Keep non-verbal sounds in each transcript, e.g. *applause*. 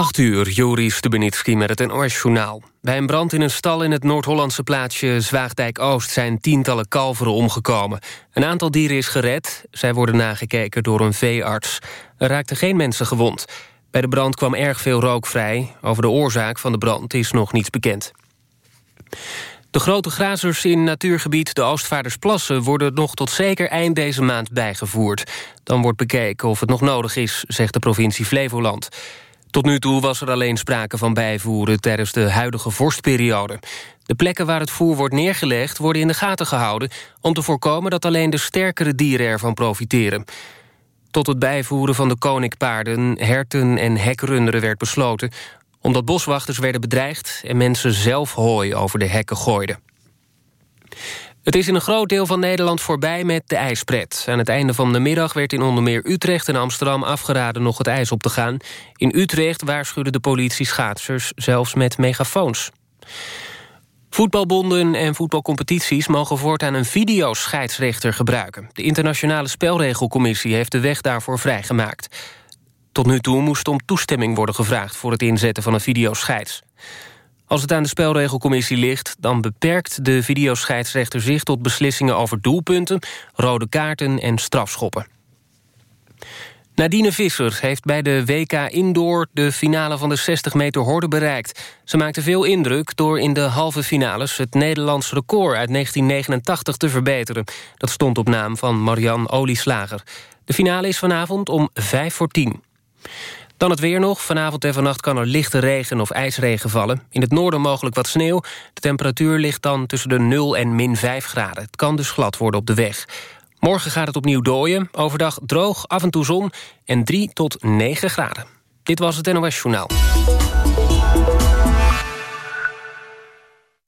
8 uur, Joris Stubenitski met het NOS-journaal. Bij een brand in een stal in het Noord-Hollandse plaatsje Zwaagdijk-Oost... zijn tientallen kalveren omgekomen. Een aantal dieren is gered. Zij worden nagekeken door een veearts. Er raakten geen mensen gewond. Bij de brand kwam erg veel rook vrij. Over de oorzaak van de brand is nog niets bekend. De grote grazers in natuurgebied de Oostvaardersplassen... worden nog tot zeker eind deze maand bijgevoerd. Dan wordt bekeken of het nog nodig is, zegt de provincie Flevoland. Tot nu toe was er alleen sprake van bijvoeren tijdens de huidige vorstperiode. De plekken waar het voer wordt neergelegd worden in de gaten gehouden... om te voorkomen dat alleen de sterkere dieren ervan profiteren. Tot het bijvoeren van de koninkpaarden, herten en hekrunderen werd besloten... omdat boswachters werden bedreigd en mensen zelf hooi over de hekken gooiden. Het is in een groot deel van Nederland voorbij met de ijspret. Aan het einde van de middag werd in onder meer Utrecht en Amsterdam afgeraden nog het ijs op te gaan. In Utrecht waarschuwde de politie schaatsers zelfs met megafoons. Voetbalbonden en voetbalcompetities mogen voortaan een videoscheidsrechter gebruiken. De internationale spelregelcommissie heeft de weg daarvoor vrijgemaakt. Tot nu toe moest om toestemming worden gevraagd voor het inzetten van een videoscheids. Als het aan de spelregelcommissie ligt... dan beperkt de videoscheidsrechter zich tot beslissingen over doelpunten... rode kaarten en strafschoppen. Nadine Visser heeft bij de WK Indoor de finale van de 60 meter horde bereikt. Ze maakte veel indruk door in de halve finales het Nederlands record uit 1989 te verbeteren. Dat stond op naam van Marianne Olieslager. De finale is vanavond om 5 voor 10. Dan het weer nog. Vanavond en vannacht kan er lichte regen of ijsregen vallen. In het noorden mogelijk wat sneeuw. De temperatuur ligt dan tussen de 0 en min 5 graden. Het kan dus glad worden op de weg. Morgen gaat het opnieuw dooien. Overdag droog, af en toe zon en 3 tot 9 graden. Dit was het NOS Journaal.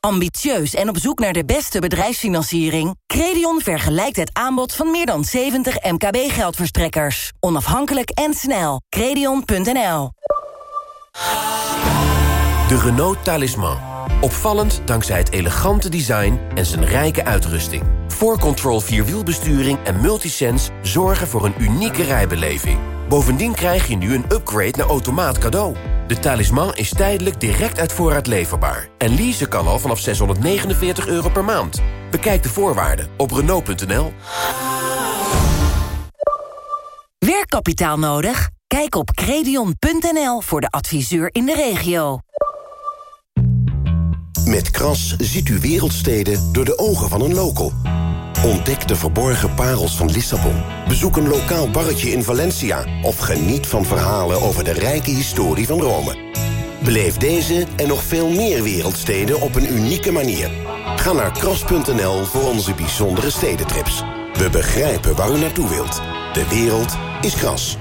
Ambitieus en op zoek naar de beste bedrijfsfinanciering? Credion vergelijkt het aanbod van meer dan 70 MKB-geldverstrekkers. Onafhankelijk en snel. Credion.nl De Renault Talisman. Opvallend dankzij het elegante design en zijn rijke uitrusting. 4Control Vierwielbesturing en Multisense zorgen voor een unieke rijbeleving. Bovendien krijg je nu een upgrade naar automaat cadeau. De talisman is tijdelijk direct uit voorraad leverbaar. En leasen kan al vanaf 649 euro per maand. Bekijk de voorwaarden op Renault.nl. Werkkapitaal nodig? Kijk op credion.nl voor de adviseur in de regio. Met Kras ziet u wereldsteden door de ogen van een local. Ontdek de verborgen parels van Lissabon. Bezoek een lokaal barretje in Valencia... of geniet van verhalen over de rijke historie van Rome. Beleef deze en nog veel meer wereldsteden op een unieke manier. Ga naar kras.nl voor onze bijzondere stedentrips. We begrijpen waar u naartoe wilt. De wereld is kras.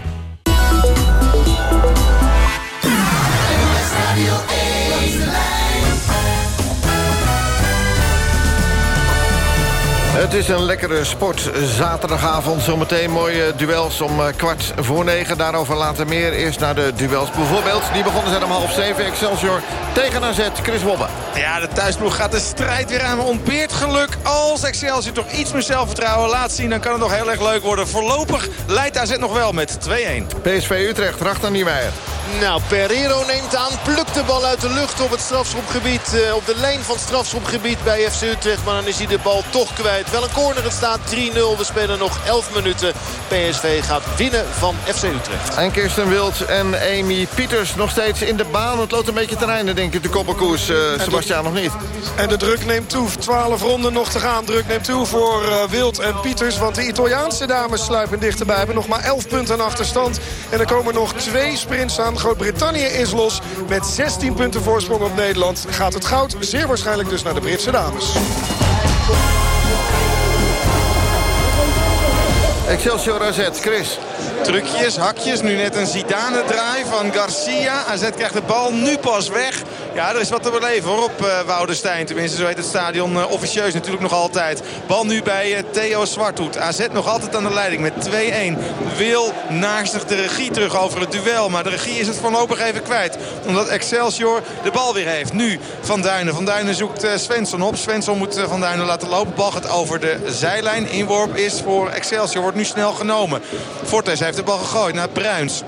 Het is een lekkere sport. Zaterdagavond zometeen mooie duels om eh, kwart voor negen. Daarover later meer. Eerst naar de duels bijvoorbeeld. Die begonnen zijn om half zeven. Excelsior tegen AZ. Chris Wobbe. Ja, de thuisploeg gaat de strijd weer aan. Ontbeert geluk. Als Excelsior toch iets meer zelfvertrouwen laat zien... dan kan het nog heel erg leuk worden. Voorlopig leidt AZ nog wel met 2-1. PSV Utrecht. Rachter Niemeyer. Nou, Pereiro neemt aan, plukt de bal uit de lucht op het strafschopgebied. Uh, op de lijn van het strafschopgebied bij FC Utrecht. Maar dan is hij de bal toch kwijt. Wel een corner, het staat 3-0. We spelen nog 11 minuten. PSV gaat winnen van FC Utrecht. En Kirsten Wild en Amy Pieters nog steeds in de baan. Het loopt een beetje ten einde, denk ik, de koppelkoers. Uh, Sebastian nog niet. En de druk neemt toe. 12 ronden nog te gaan. Druk neemt toe voor uh, Wild en Pieters. Want de Italiaanse dames sluipen dichterbij. Hebben nog maar 11 punten achterstand. En er komen nog twee sprints aan. Groot-Brittannië is los. Met 16 punten voorsprong op Nederland gaat het goud zeer waarschijnlijk dus naar de Britse dames. Excelsior AZ, Chris. Trucjes, hakjes. Nu net een Zidane-draai van Garcia. AZ krijgt de bal nu pas weg. Ja, er is wat te beleven hoor op uh, Woudenstein. Tenminste, zo heet het stadion uh, officieus natuurlijk nog altijd. Bal nu bij uh, Theo Zwarthoed. AZ nog altijd aan de leiding met 2-1. Wil naastig de regie terug over het duel. Maar de regie is het voorlopig even kwijt. Omdat Excelsior de bal weer heeft. Nu Van Duinen. Van Duinen zoekt Svensson op. Svensson moet Van Duinen laten lopen. Bal gaat over de zijlijn. Inworp is voor Excelsior. Wordt nu snel genomen. Fortes de bal gegooid naar Bruins.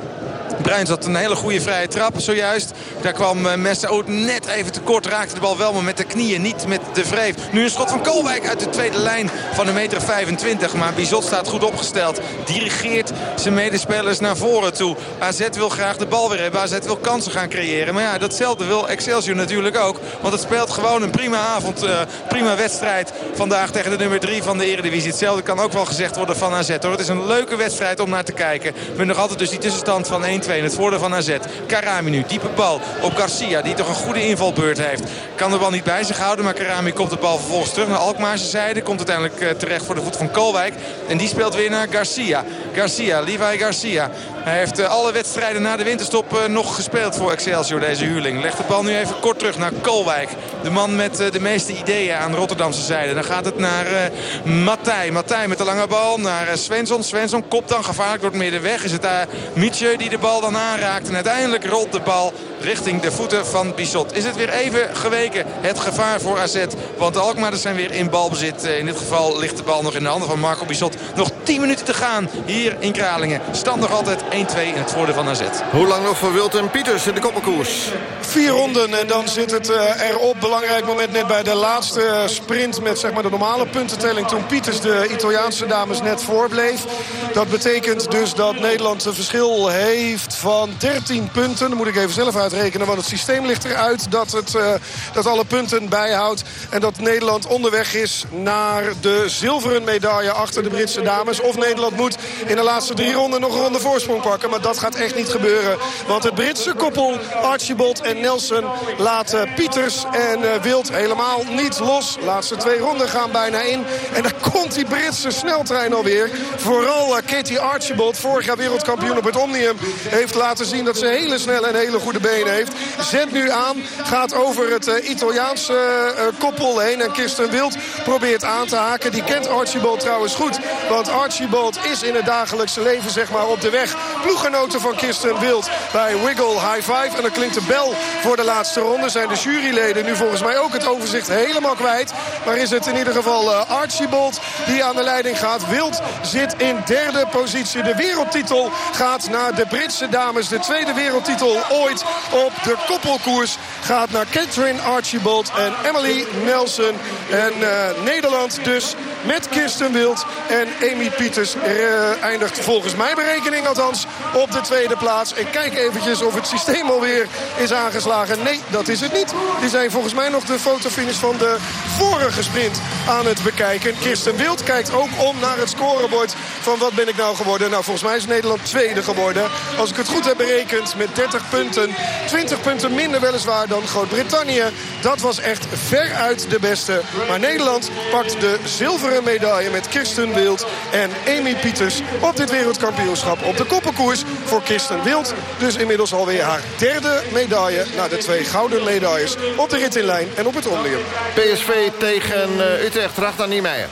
Bruins had een hele goede vrije trap zojuist. Daar kwam uh, Messaoud net even tekort. Raakte de bal wel, maar met de knieën, niet met de vreef. Nu een schot van Koolwijk uit de tweede lijn van een meter 25. Maar Bizot staat goed opgesteld. Dirigeert zijn medespelers naar voren toe. AZ wil graag de bal weer hebben. AZ wil kansen gaan creëren. Maar ja, datzelfde wil Excelsior natuurlijk ook. Want het speelt gewoon een prima avond. Uh, prima wedstrijd vandaag tegen de nummer 3 van de Eredivisie. Hetzelfde kan ook wel gezegd worden van AZ. Hoor. Het is een leuke wedstrijd om naar te kijken. Met nog altijd dus die tussenstand van 1-2 in het voordeel van AZ. Karami nu, diepe bal op Garcia. Die toch een goede invalbeurt heeft. Kan de bal niet bij zich houden. Maar Karami komt de bal vervolgens terug naar Alkmaarse zijde. Komt uiteindelijk uh, terecht voor de voet van Kolwijk. En die speelt weer naar Garcia. Garcia, Levi Garcia. Hij heeft uh, alle wedstrijden na de winterstop uh, nog gespeeld voor Excelsior, deze huurling. Legt de bal nu even kort terug naar Kolwijk. De man met uh, de meeste ideeën aan de Rotterdamse zijde. Dan gaat het naar Matthij. Matthij met de lange bal naar Svensson. Svensson kopt dan gevaarlijk door het middenweg. Is het daar Mietje die de bal dan aanraakt. En uiteindelijk rolt de bal richting de voeten van Bissot. Is het weer even geweken het gevaar voor AZ. Want de Alkmaarders zijn weer in balbezit. In dit geval ligt de bal nog in de handen van Marco Bissot. Nog 10 minuten te gaan hier in Kralingen. Stand nog altijd 1-2 in het voordeel van AZ. Hoe lang nog voor Wilt en Pieters in de koppelkoers? Vier ronden en dan zit het uh, erop. Belangrijk moment net bij de laatste sprint met zeg maar, de normale puntentelling. Toen Pieters de Italiaanse dames net voorbleef. Dat betekent dus dat Nederland een verschil heeft van 13 punten. Dan moet ik even zelf uitrekenen, want het systeem ligt eruit dat het uh, dat alle punten bijhoudt. En dat Nederland onderweg is naar de zilveren medaille achter de Britse dames. Of Nederland moet in de laatste drie ronden nog een ronde voorsprong Maar dat gaat echt niet gebeuren. Want het Britse koppel Archibald en Nelson laten Pieters en uh, Wild helemaal niet los. Laatste twee ronden gaan bijna in. En dan komt die Britse sneltrein alweer. Vooral uh, Katie Archibald, vorig jaar wereldkampioen op het Omnium... heeft laten zien dat ze hele snelle en hele goede benen heeft. Zet nu aan, gaat over het uh, Italiaanse koppel heen. En Kirsten Wild probeert aan te haken. Die kent Archibald trouwens goed. Want Archibald is in het dagelijkse leven zeg maar op de weg. Ploeggenoten van Kirsten Wild bij Wiggle High Five. En dan klinkt de bel voor de laatste ronde. Zijn de juryleden nu volgens mij ook het overzicht helemaal kwijt. Maar is het in ieder geval uh, Archibald die aan de leiding gaat. Wild zit in derde positie. De wereldtitel gaat naar de Britse dames. De tweede wereldtitel ooit op de koppelkoers gaat naar Catherine Archibald en Emily Nelson. En uh, Nederland dus met Kirsten Wild en Amy Pieters uh, eindigt volgens mijn berekening althans op de tweede plaats. Ik kijk eventjes of het systeem alweer is aangeslagen. Nee, dat is het niet. Die zijn volgens mij nog de fotofinish van de vorige sprint aan het bekijken. Kirsten Wild kijkt ook om naar het scorebord van wat ben ik nou geworden. Nou, volgens mij is Nederland tweede geworden. Als ik het goed heb berekend met 30 punten. 20 punten minder weliswaar dan Groot-Brittannië. Dat was echt veruit de beste. Maar Nederland pakt de zilveren medaille met Kirsten Wild en Amy Pieters op dit wereldkampioenschap op de koppenkoers voor Kirsten Wild. Dus inmiddels alweer haar derde medaille na de twee gouden medailles op de rit in lijn en op het omlium. PSV tegen uh, Utrecht, Ragnar Niemeyer.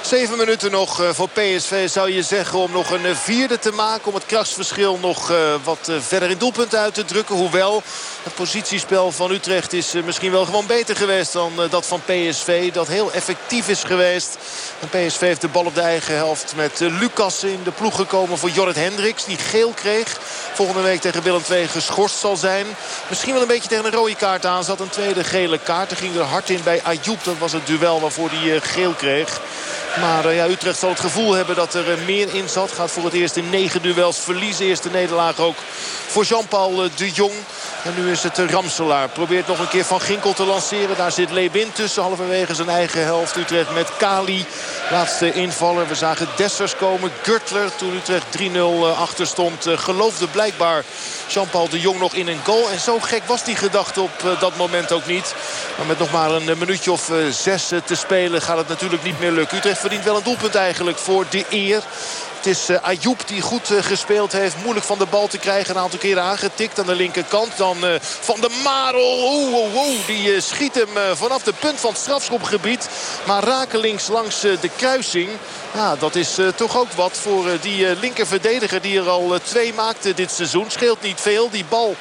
Zeven minuten nog voor PSV zou je zeggen om nog een vierde te maken. Om het krachtsverschil nog wat verder in doelpunt uit te drukken. Hoewel het positiespel van Utrecht is misschien wel gewoon beter geweest dan dat van PSV. Dat heel effectief is geweest. PSV heeft de bal op de eigen helft met Lucas in de ploeg gekomen voor Jorrit Hendricks. Die geel kreeg. Volgende week tegen Willem II geschorst zal zijn. Misschien wel een beetje tegen een rode kaart aan zat. Een tweede gele kaart. Er ging er hard in bij Ayoub. Dat was het duel waarvoor hij geel kreeg. Maar ja, Utrecht zal het gevoel hebben dat er meer in zat. Gaat voor het eerst in negen duels verliezen. Eerste nederlaag ook voor Jean-Paul de Jong. En nu is het Ramselaar. Probeert nog een keer Van Ginkel te lanceren. Daar zit Lebin tussen. Halverwege zijn eigen helft. Utrecht met Kali. Laatste invaller. We zagen Dessers komen. Gürtler toen Utrecht 3-0 achter stond. geloofde blijkbaar Jean-Paul de Jong nog in een goal. En zo gek was die gedachte op dat moment ook niet. Maar met nog maar een minuutje of zes te spelen gaat het natuurlijk niet meer lukken. Utrecht verdient wel een doelpunt eigenlijk voor de eer. Het is uh, Ayoub die goed uh, gespeeld heeft. Moeilijk van de bal te krijgen. Een aantal keren aangetikt aan de linkerkant. Dan uh, Van de Marel. Oeh, oeh. Die schiet hem vanaf de punt van het strafschopgebied. Maar rakelings langs de kruising. Ja, dat is uh, toch ook wat voor uh, die uh, linker verdediger die er al twee maakte dit seizoen. Scheelt niet veel. Die bal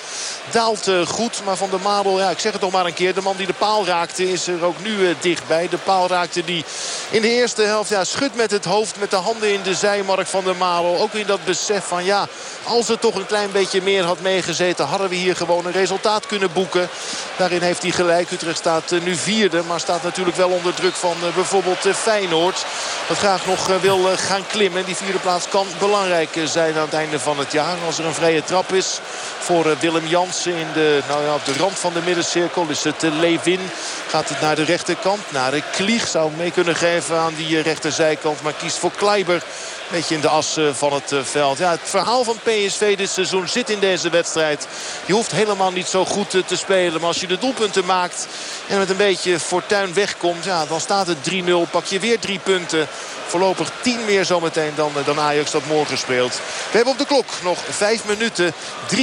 daalt goed. Maar Van der Mabel, ja, ik zeg het nog maar een keer. De man die de paal raakte is er ook nu dichtbij. De paal raakte die in de eerste helft ja, schudt met het hoofd. Met de handen in de zijmark van der Mabel. Ook in dat besef van ja, als er toch een klein beetje meer had meegezeten... hadden we hier gewoon een resultaat kunnen boeken. Daarin heeft hij gelijk. Utrecht staat nu vierde. Maar staat natuurlijk wel onder druk van bijvoorbeeld Feyenoord. Dat graag nog nog wil gaan klimmen. Die vierde plaats kan belangrijk zijn aan het einde van het jaar. Als er een vrije trap is voor Willem Jansen in de, nou ja, op de rand van de middencirkel is het Levin. Gaat het naar de rechterkant, naar de Klieg. Zou mee kunnen geven aan die rechterzijkant. Maar kiest voor Kleiber beetje in de as van het veld. Ja, het verhaal van PSV dit seizoen zit in deze wedstrijd. Je hoeft helemaal niet zo goed te spelen. Maar als je de doelpunten maakt en met een beetje fortuin wegkomt... Ja, dan staat het 3-0. Pak je weer drie punten. Voorlopig 10 meer zometeen dan, dan Ajax dat morgen speelt. We hebben op de klok nog 5 minuten 3-0.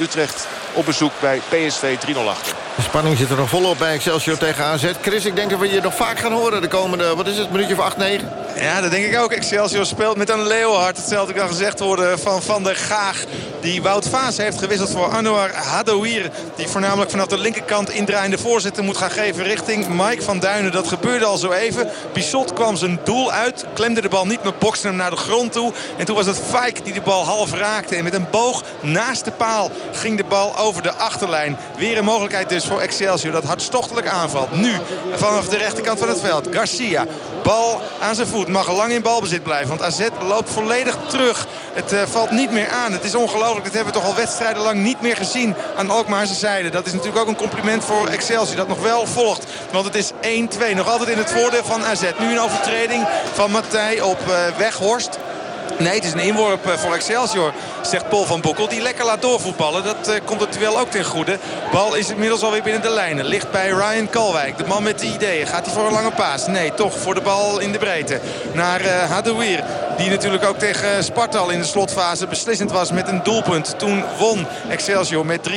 Utrecht op bezoek bij PSV 3-0 achter. De spanning zit er nog volop bij Excelsior tegen AZ. Chris, ik denk dat we je nog vaak gaan horen de komende, wat is het, minuutje of 8, 9? Ja, dat denk ik ook. Excelsior speelt met een Leeuwhard. Hetzelfde kan gezegd worden van Van der Gaag. Die Wout Vaas heeft gewisseld voor Anouar Hadouir. Die voornamelijk vanaf de linkerkant indraaiende voorzitter moet gaan geven richting Mike van Duinen. Dat gebeurde al zo even. Bissot kwam zijn doel uit. Klemde de bal niet, maar bokste hem naar de grond toe. En toen was het Fike die de bal half raakte. En met een boog naast de paal ging de bal over de achterlijn. Weer een mogelijkheid dus voor Excelsior dat hartstochtelijk aanvalt. Nu vanaf de rechterkant van het veld. Garcia, bal aan zijn voet. Mag lang in balbezit blijven. Want AZ loopt volledig terug. Het uh, valt niet meer aan. Het is ongelooflijk. Dit hebben we toch al wedstrijden lang niet meer gezien aan Alkmaarse zijde. Dat is natuurlijk ook een compliment voor Excelsior. Dat nog wel volgt. Want het is 1-2. Nog altijd in het voordeel van AZ. Nu een overtreding van Matthij op uh, Weghorst. Nee, het is een inworp eh, voor Excelsior, zegt Paul van Boekel. Die lekker laat doorvoetballen. Dat uh, komt het wel ook ten goede. Bal is inmiddels alweer binnen de lijnen. Ligt bij Ryan Kalwijk. De man met de ideeën. Gaat hij voor een lange paas? Nee, toch voor de bal in de breedte. Naar uh. Die natuurlijk ook tegen Sparta al in de slotfase beslissend was met een doelpunt. Toen won Excelsior met 3-2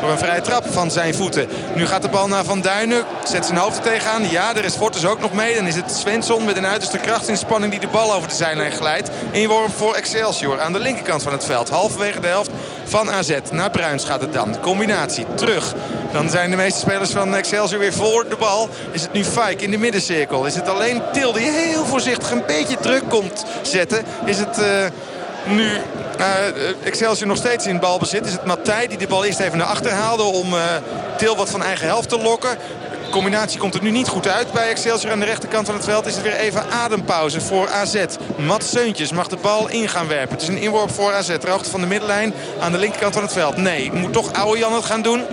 door een vrije trap van zijn voeten. Nu gaat de bal naar Van Duinen. Zet zijn hoofd er tegenaan. Ja, er is Fortes ook nog mee. Dan is het Svensson met een uiterste krachtsinspanning die de bal over de zijlijn glijdt. Inworp voor Excelsior aan de linkerkant van het veld. Halverwege de helft van AZ. Naar Bruins gaat het dan. Combinatie terug. Dan zijn de meeste spelers van Excelsior weer voor de bal. Is het nu Fike in de middencirkel? Is het alleen Til die heel voorzichtig een beetje druk komt zetten? Is het... Uh, nu uh, Excelsior nog steeds in balbezit. Is het Matthij die de bal eerst even naar achter haalde om uh, Til wat van eigen helft te lokken combinatie komt er nu niet goed uit bij Excelsior. Aan de rechterkant van het veld is het weer even adempauze voor AZ. Mats Seuntjes mag de bal in gaan werpen. Het is een inworp voor AZ. Ter van de middenlijn aan de linkerkant van het veld. Nee, moet toch Oude Jan het gaan doen.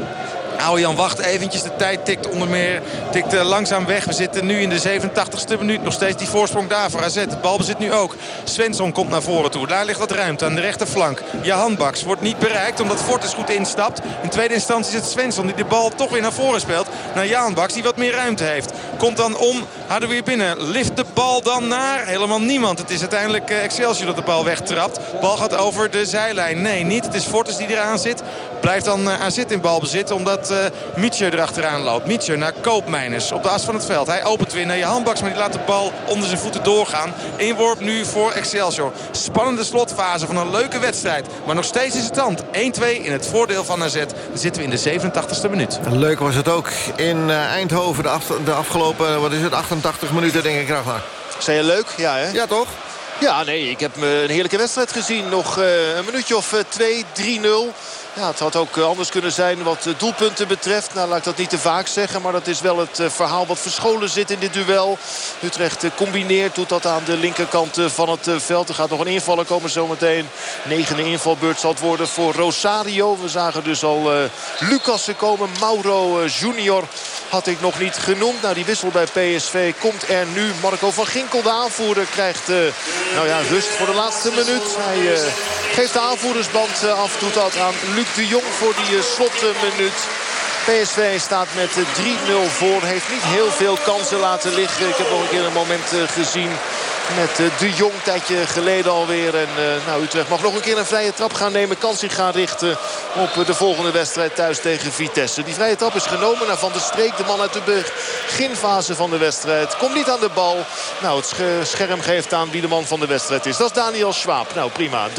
Jan wacht eventjes. De tijd tikt onder meer tikt eh, langzaam weg. We zitten nu in de 87ste minuut. Nog steeds die voorsprong daar voor AZ. De bal bezit nu ook. Svensson komt naar voren toe. Daar ligt wat ruimte aan de rechterflank. Jahan Baks wordt niet bereikt omdat Fortes goed instapt. In tweede instantie is het Svensson die de bal toch weer naar voren speelt. Naar Jahan Baks die wat meer ruimte heeft. Komt dan om. er weer binnen. Lift de bal dan naar helemaal niemand. Het is uiteindelijk eh, Excelsior dat de bal wegtrapt. Bal gaat over de zijlijn. Nee, niet. Het is Fortes die eraan zit. Blijft dan eh, AZ in balbezit omdat uh, Mietje erachteraan loopt. Mietje naar Koopmeiners op de as van het veld. Hij opent weer naar je handbaks, maar die laat de bal onder zijn voeten doorgaan. Inworp nu voor Excelsior. Spannende slotfase van een leuke wedstrijd. Maar nog steeds is het stand. 1-2 in het voordeel van AZ. Dan zitten we in de 87ste minuut. Leuk was het ook in eh, Eindhoven de, af, de afgelopen wat is het, 88 minuten denk ik. Ragnar. Zei je leuk? Ja, hè? Ja, toch? Ja, nee, ik heb een heerlijke wedstrijd gezien. Nog een minuutje of 2, 3-0. Het had ook eh, anders kunnen zijn wat eh, doelpunten betreft. Nou, laat ik dat niet te vaak zeggen. Maar dat is wel het eh, verhaal wat verscholen zit in dit duel. Utrecht combineert, doet dat aan de linkerkant van het veld. Er gaat nog een invaller komen zometeen. Negende invalbeurt zal het worden voor Rosario. We zagen dus al uh, Lucassen komen. Mauro Junior had ik nog niet genoemd. Nou, die wissel bij PSV komt er nu. Marco van Ginkel, de aanvoerder, krijgt nou ja, rust voor de laatste minuut. Hij geeft de aanvoerdersband af. Doet dat aan Luc de Jong voor die eh, slotminuut. PSV staat met 3-0 voor. Heeft niet heel veel kansen laten liggen. Ik heb nog een keer een moment eh, gezien met uh, de Jong tijdje geleden alweer. En uh, nou, Utrecht mag nog een keer een vrije trap gaan nemen. Kan zich gaan richten op de volgende wedstrijd thuis tegen Vitesse. Die vrije trap is genomen naar Van der Streek. De man uit de beginfase van de wedstrijd. Komt niet aan de bal. Nou, het scherm geeft aan wie de man van de wedstrijd is. Dat is Daniel Schwab. Nou, prima. 3-0.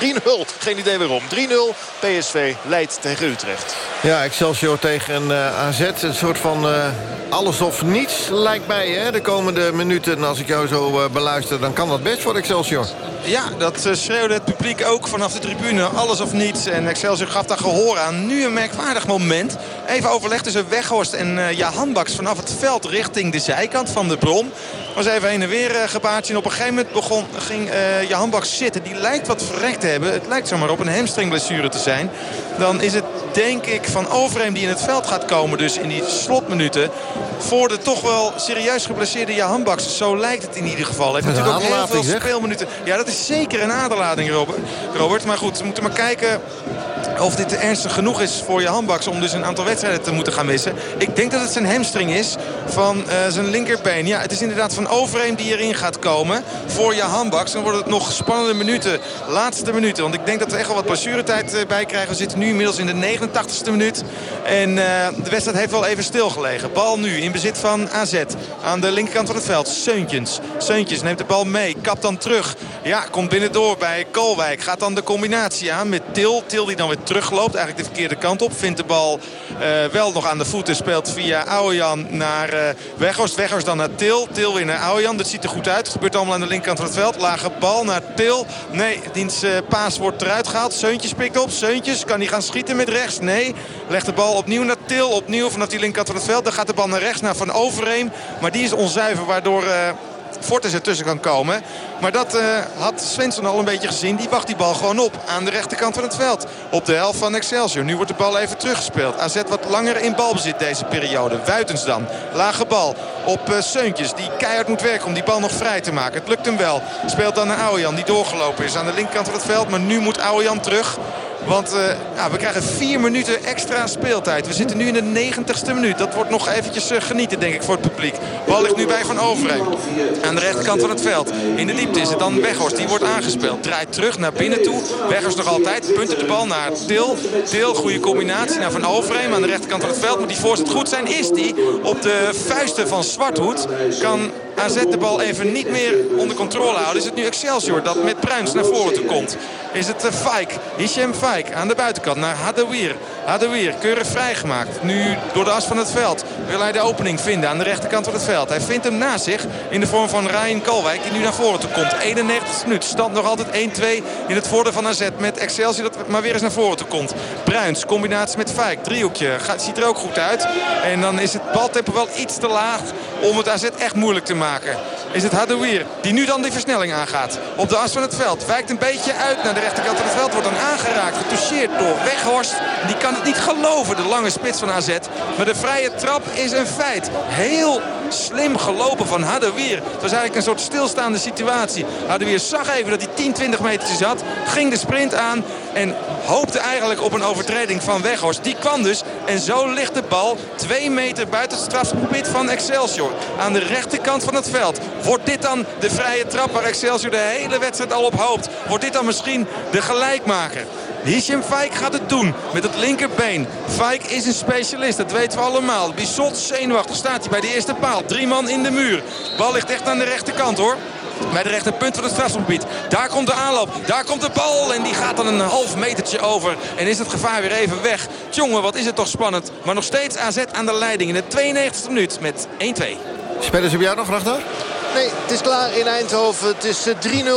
Geen idee waarom. 3-0. PSV leidt tegen Utrecht. Ja, Excelsior tegen uh, AZ. Een soort van alles of niets lijkt mij. Hè? De komende minuten, als ik jou zo beluister... dan kan dat best voor Excelsior. Ja, dat schreeuwde het publiek ook vanaf de tribune. Alles of niets. En Excelsior gaf daar gehoor aan. Nu een merkwaardig moment. Even overleg tussen Weghorst en uh, Jahan Baks vanaf het veld richting de zijkant van de bron. Was even heen en weer uh, gebaatje. En op een gegeven moment begon, ging uh, Jahan zitten. Die lijkt wat verrekt te hebben. Het lijkt zomaar op een hamstringblessure te zijn. Dan is het denk ik van Overheem die in het veld gaat komen. Dus in die slotminuten. Voor de toch wel serieus geblesseerde Jahan Baks. Zo lijkt het in ieder geval. Heeft natuurlijk ook heel veel speelminuten. Ja, dat is zeker een aderlating, Robert. Maar goed, we moeten maar kijken of dit ernstig genoeg is voor je handbaks om dus een aantal wedstrijden te moeten gaan missen. Ik denk dat het zijn hamstring is van uh, zijn linkerbeen. Ja, het is inderdaad van Overeem die erin gaat komen voor je handbaks. Dan wordt het nog spannende minuten, laatste minuten. Want ik denk dat we echt wel wat blessuretijd uh, bij krijgen. We zitten nu inmiddels in de 89ste minuut. En uh, de wedstrijd heeft wel even stilgelegen. Bal nu in bezit van AZ aan de linkerkant van het veld. Seuntjens. Seuntjens neemt de bal mee, kapt dan terug. Ja, komt binnendoor bij Kolwijk. Gaat dan de combinatie aan met Til. Til die dan terugloopt. Eigenlijk de verkeerde kant op. Vindt de bal uh, wel nog aan de voeten. Speelt via Aujan naar uh, Weghorst. Dan naar Til. Til weer naar Aujan. Dat ziet er goed uit. Het gebeurt allemaal aan de linkerkant van het veld. Lage bal naar Til. Nee, diens uh, paas wordt eruit gehaald. Seuntjes pikt op. Seuntjes kan hij gaan schieten met rechts. Nee, legt de bal opnieuw naar Til. Opnieuw vanaf die linkerkant van het veld. Dan gaat de bal naar rechts naar Van Overeem. Maar die is onzuiver waardoor... Fortes ertussen kan komen. Maar dat uh, had Svensson al een beetje gezien. Die wacht die bal gewoon op aan de rechterkant van het veld. Op de helft van Excelsior. Nu wordt de bal even teruggespeeld. AZ wat langer in balbezit deze periode. Wuitens dan. Lage bal op uh, Seuntjes. Die keihard moet werken om die bal nog vrij te maken. Het lukt hem wel. Speelt dan naar Aujan die doorgelopen is aan de linkerkant van het veld. Maar nu moet Aujan terug. Want uh, ja, we krijgen vier minuten extra speeltijd. We zitten nu in de negentigste minuut. Dat wordt nog eventjes uh, genieten denk ik voor het publiek. Bal ligt nu bij Van Overheem. Aan de rechterkant van het veld. In de diepte is het dan Weghorst. Die wordt aangespeeld. Draait terug naar binnen toe. Weghorst nog altijd. Punten de bal naar Til. Til, goede combinatie naar Van Overheem. Aan de rechterkant van het veld. Moet die voorzet goed zijn? Is die op de vuisten van Zwarthoed. Kan AZ de bal even niet meer onder controle houden. Is het nu Excelsior dat met Bruins naar voren toe komt. Is het uh, Fijk. Hichem Fijk aan de buitenkant naar Hadawir. Hadawir keurig vrijgemaakt. Nu door de as van het veld wil hij de opening vinden aan de rechterkant van het veld. Hij vindt hem naast zich in de vorm van Ryan Kalwijk die nu naar voren toe komt. 91 minuut. Stand nog altijd 1-2 in het voordeel van AZ met Excelsior dat maar weer eens naar voren toe komt. Bruins combinatie met Fijk. Driehoekje. Gaat, ziet er ook goed uit. En dan is het baltempo wel iets te laag om het AZ echt moeilijk te maken. Is het Hadouir die nu dan die versnelling aangaat. Op de as van het veld. Wijkt een beetje uit naar de rechterkant van het veld. Wordt dan aangeraakt. Getoucheerd door Weghorst. Die kan het niet geloven. De lange spits van AZ. Maar de vrije trap is een feit. Heel slim gelopen van Hadouir. Het was eigenlijk een soort stilstaande situatie. Hadouir zag even dat hij 10, 20 meter had. Ging de sprint aan. En hoopte eigenlijk op een overtreding van Weghorst. Die kwam dus. En zo ligt de bal 2 meter buiten het strafgebied van Excelsior. Aan de rechterkant van het veld. Wordt dit dan de vrije trap waar Excelsior de hele wedstrijd al op hoopt? Wordt dit dan misschien de gelijkmaker? Hichem Fijk gaat het doen met het linkerbeen. Fijk is een specialist, dat weten we allemaal. Bissot zenuwachtig staat hij bij de eerste paal. Drie man in de muur. Bal ligt echt aan de rechterkant hoor. Bij de rechterpunt van het strafgebied. Daar komt de aanloop. Daar komt de bal. En die gaat dan een half metertje over. En is het gevaar weer even weg. Tjonge, wat is het toch spannend. Maar nog steeds AZ aan de leiding in de 92e minuut met 1-2. Spelen ze bij jou nog, Vrachter? Nee, het is klaar in Eindhoven. Het is 3-0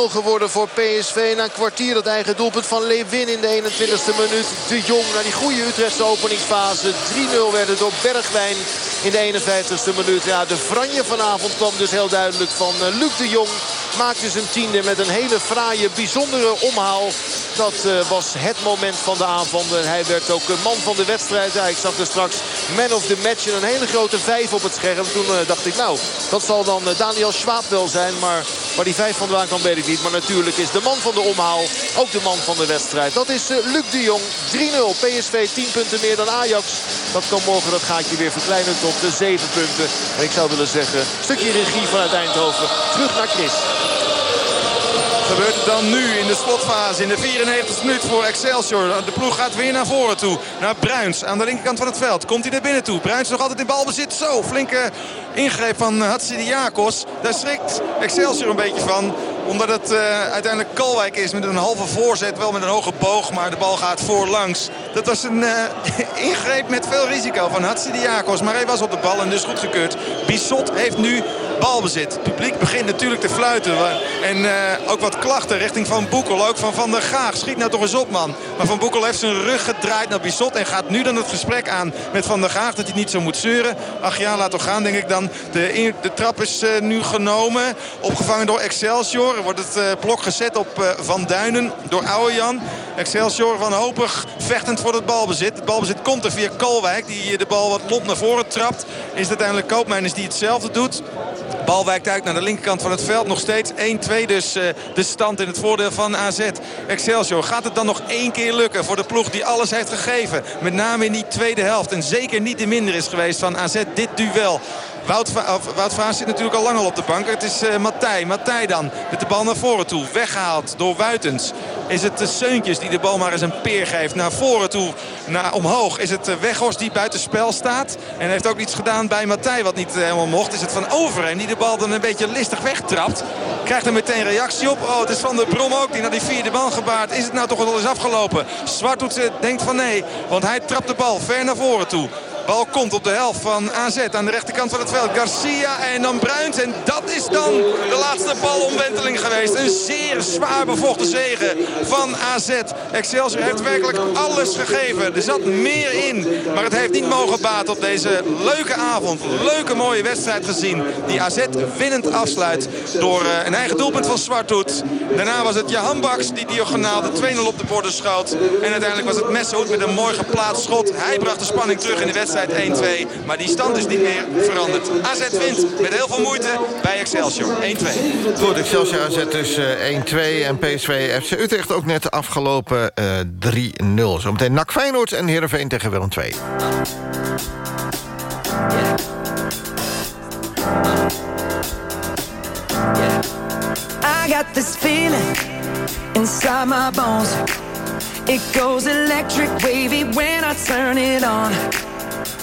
geworden voor PSV. Na een kwartier het eigen doelpunt van Lewin in de 21ste minuut. De Jong naar die goede Utrechtse openingsfase. 3-0 werd het door Bergwijn in de 51ste minuut. Ja, de franje vanavond kwam dus heel duidelijk van Luc de Jong. Maakte zijn tiende met een hele fraaie, bijzondere omhaal. Dat uh, was het moment van de avond. En hij werd ook man van de wedstrijd. Ja, ik zag er straks man of the match in een hele grote vijf op het scherm. Toen uh, dacht ik, nou, dat zal dan uh, Daniel Schwab wel zijn. Maar waar die vijf vandaan kan, weet ik niet. Maar natuurlijk is de man van de omhaal ook de man van de wedstrijd. Dat is Luc de Jong. 3-0. PSV 10 punten meer dan Ajax. Dat kan morgen dat gaatje weer verkleinen tot de 7 punten. En ik zou willen zeggen, stukje regie vanuit Eindhoven. Terug naar Chris. Gebeurt het dan nu in de slotfase in de 94e minuut voor Excelsior. De ploeg gaat weer naar voren toe. Naar Bruins aan de linkerkant van het veld. Komt hij naar binnen toe. Bruins nog altijd in balbezit. Zo, flinke ingreep van Hatsidiakos. Daar schrikt Excelsior een beetje van omdat het uh, uiteindelijk Kalwijk is met een halve voorzet. Wel met een hoge boog, maar de bal gaat voorlangs. Dat was een uh, *laughs* ingreep met veel risico van Hatsidiakos. Maar hij was op de bal en dus goedgekeurd. Bissot heeft nu balbezit. Het publiek begint natuurlijk te fluiten. En uh, ook wat klachten richting Van Boekel. Ook van Van der Gaag. Schiet nou toch eens op, man. Maar Van Boekel heeft zijn rug gedraaid naar Bissot. En gaat nu dan het gesprek aan met Van der Gaag. Dat hij niet zo moet zeuren. Ach ja, laat toch gaan, denk ik dan. De, de trap is uh, nu genomen. Opgevangen door Excelsior. Wordt het uh, blok gezet op Van Duinen door Ouwejan. Excelsior wanhopig vechtend voor het balbezit. Het balbezit komt er via Kalwijk. Die de bal wat lomp naar voren trapt. Is het uiteindelijk Koopmeiners die hetzelfde doet. Bal wijkt uit naar de linkerkant van het veld. Nog steeds 1-2 dus uh, de stand in het voordeel van AZ. Excelsior, gaat het dan nog één keer lukken voor de ploeg die alles heeft gegeven? Met name in die tweede helft. En zeker niet de minder is geweest van AZ dit duel. Wout, Wout Vaas zit natuurlijk al lang al op de bank. Het is uh, Matthij. Matthij dan met de bal naar voren toe. Weggehaald door Wuitens. Is het de Seuntjes die de bal maar eens een peer geeft. Naar voren toe, naar omhoog. Is het Weghorst die buiten spel staat. En heeft ook iets gedaan bij Matthij wat niet helemaal mocht. Is het Van Overeen die de bal dan een beetje listig wegtrapt. Krijgt er meteen reactie op. Oh, het is Van de Brom ook die naar die vierde bal gebaard. Is het nou toch wel eens afgelopen? Zwarthoed denkt van nee. Want hij trapt de bal ver naar voren toe. Bal komt op de helft van AZ aan de rechterkant van het veld. Garcia en dan Bruins. En dat is dan de laatste balomwenteling geweest. Een zeer zwaar bevochten zegen van AZ. Excelsior heeft werkelijk alles gegeven. Er zat meer in. Maar het heeft niet mogen baten op deze leuke avond. Leuke mooie wedstrijd gezien. Die AZ winnend afsluit door uh, een eigen doelpunt van Zwarthoed. Daarna was het Jahan Baks die diagonaal de 2-0 op de borden schoot. En uiteindelijk was het Messehoed met een mooi geplaatst schot. Hij bracht de spanning terug in de wedstrijd wedstrijd 1-2. Maar die stand is niet meer veranderd. AZ wint met heel veel moeite bij Excelsior 1-2. Goed, Excelsior AZ dus uh, 1-2. En PSV FC Utrecht ook net afgelopen uh, 3-0. Zometeen NAC Feyenoord en Heerenveen tegen Willem 2. I got this feeling inside my bones. It goes electric wavy when I turn it on.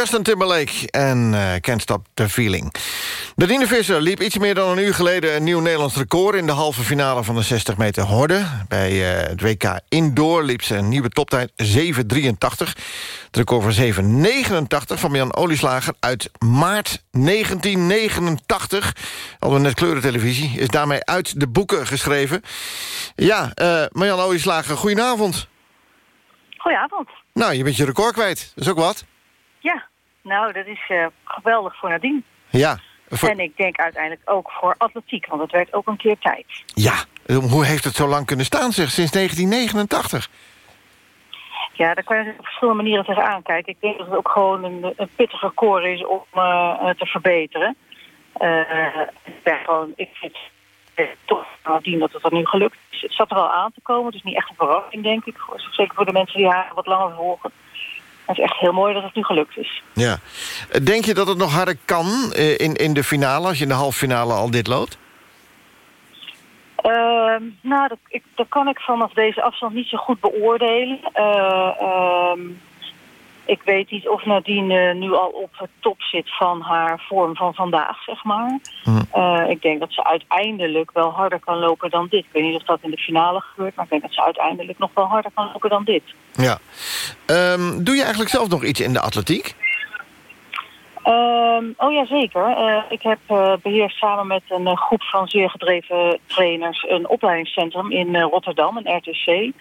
Justin Timberlake en uh, Can't Stop the Feeling. Nadine Visser liep iets meer dan een uur geleden... een nieuw Nederlands record in de halve finale van de 60 meter horde. Bij uh, het WK Indoor liep ze een nieuwe toptijd 7.83. Het record van 7.89 van Jan Olieslager uit maart 1989. Hadden we net kleurentelevisie. Is daarmee uit de boeken geschreven. Ja, uh, Marjan Olieslager, goedenavond. Goedenavond. Nou, je bent je record kwijt. Dat is ook wat. Ja, nou, dat is uh, geweldig voor Nadine. Ja. Voor... En ik denk uiteindelijk ook voor atletiek, want het werd ook een keer tijd. Ja, hoe heeft het zo lang kunnen staan, zeg, sinds 1989? Ja, daar kan je op verschillende manieren tegenaan kijken. Ik denk dat het ook gewoon een, een pittig record is om uh, te verbeteren. Uh, ik ben gewoon, ik vind toch nadien dat het er nu gelukt is. Het zat er al aan te komen, is niet echt een verrassing, denk ik. Zeker voor de mensen die haar wat langer volgen. Het is echt heel mooi dat het nu gelukt is. Ja. Denk je dat het nog harder kan in, in de finale... als je in de halve finale al dit loopt? Uh, nou, dat, ik, dat kan ik vanaf deze afstand niet zo goed beoordelen. Uh, ik weet niet of Nadine nu al op het top zit van haar vorm van vandaag, zeg maar. Mm. Uh, ik denk dat ze uiteindelijk wel harder kan lopen dan dit. Ik weet niet of dat in de finale gebeurt, maar ik denk dat ze uiteindelijk nog wel harder kan lopen dan dit. Ja. Um, doe je eigenlijk zelf nog iets in de atletiek? Um, oh ja, zeker. Uh, ik heb uh, beheerst samen met een uh, groep van zeer gedreven trainers... een opleidingscentrum in Rotterdam, een RTC...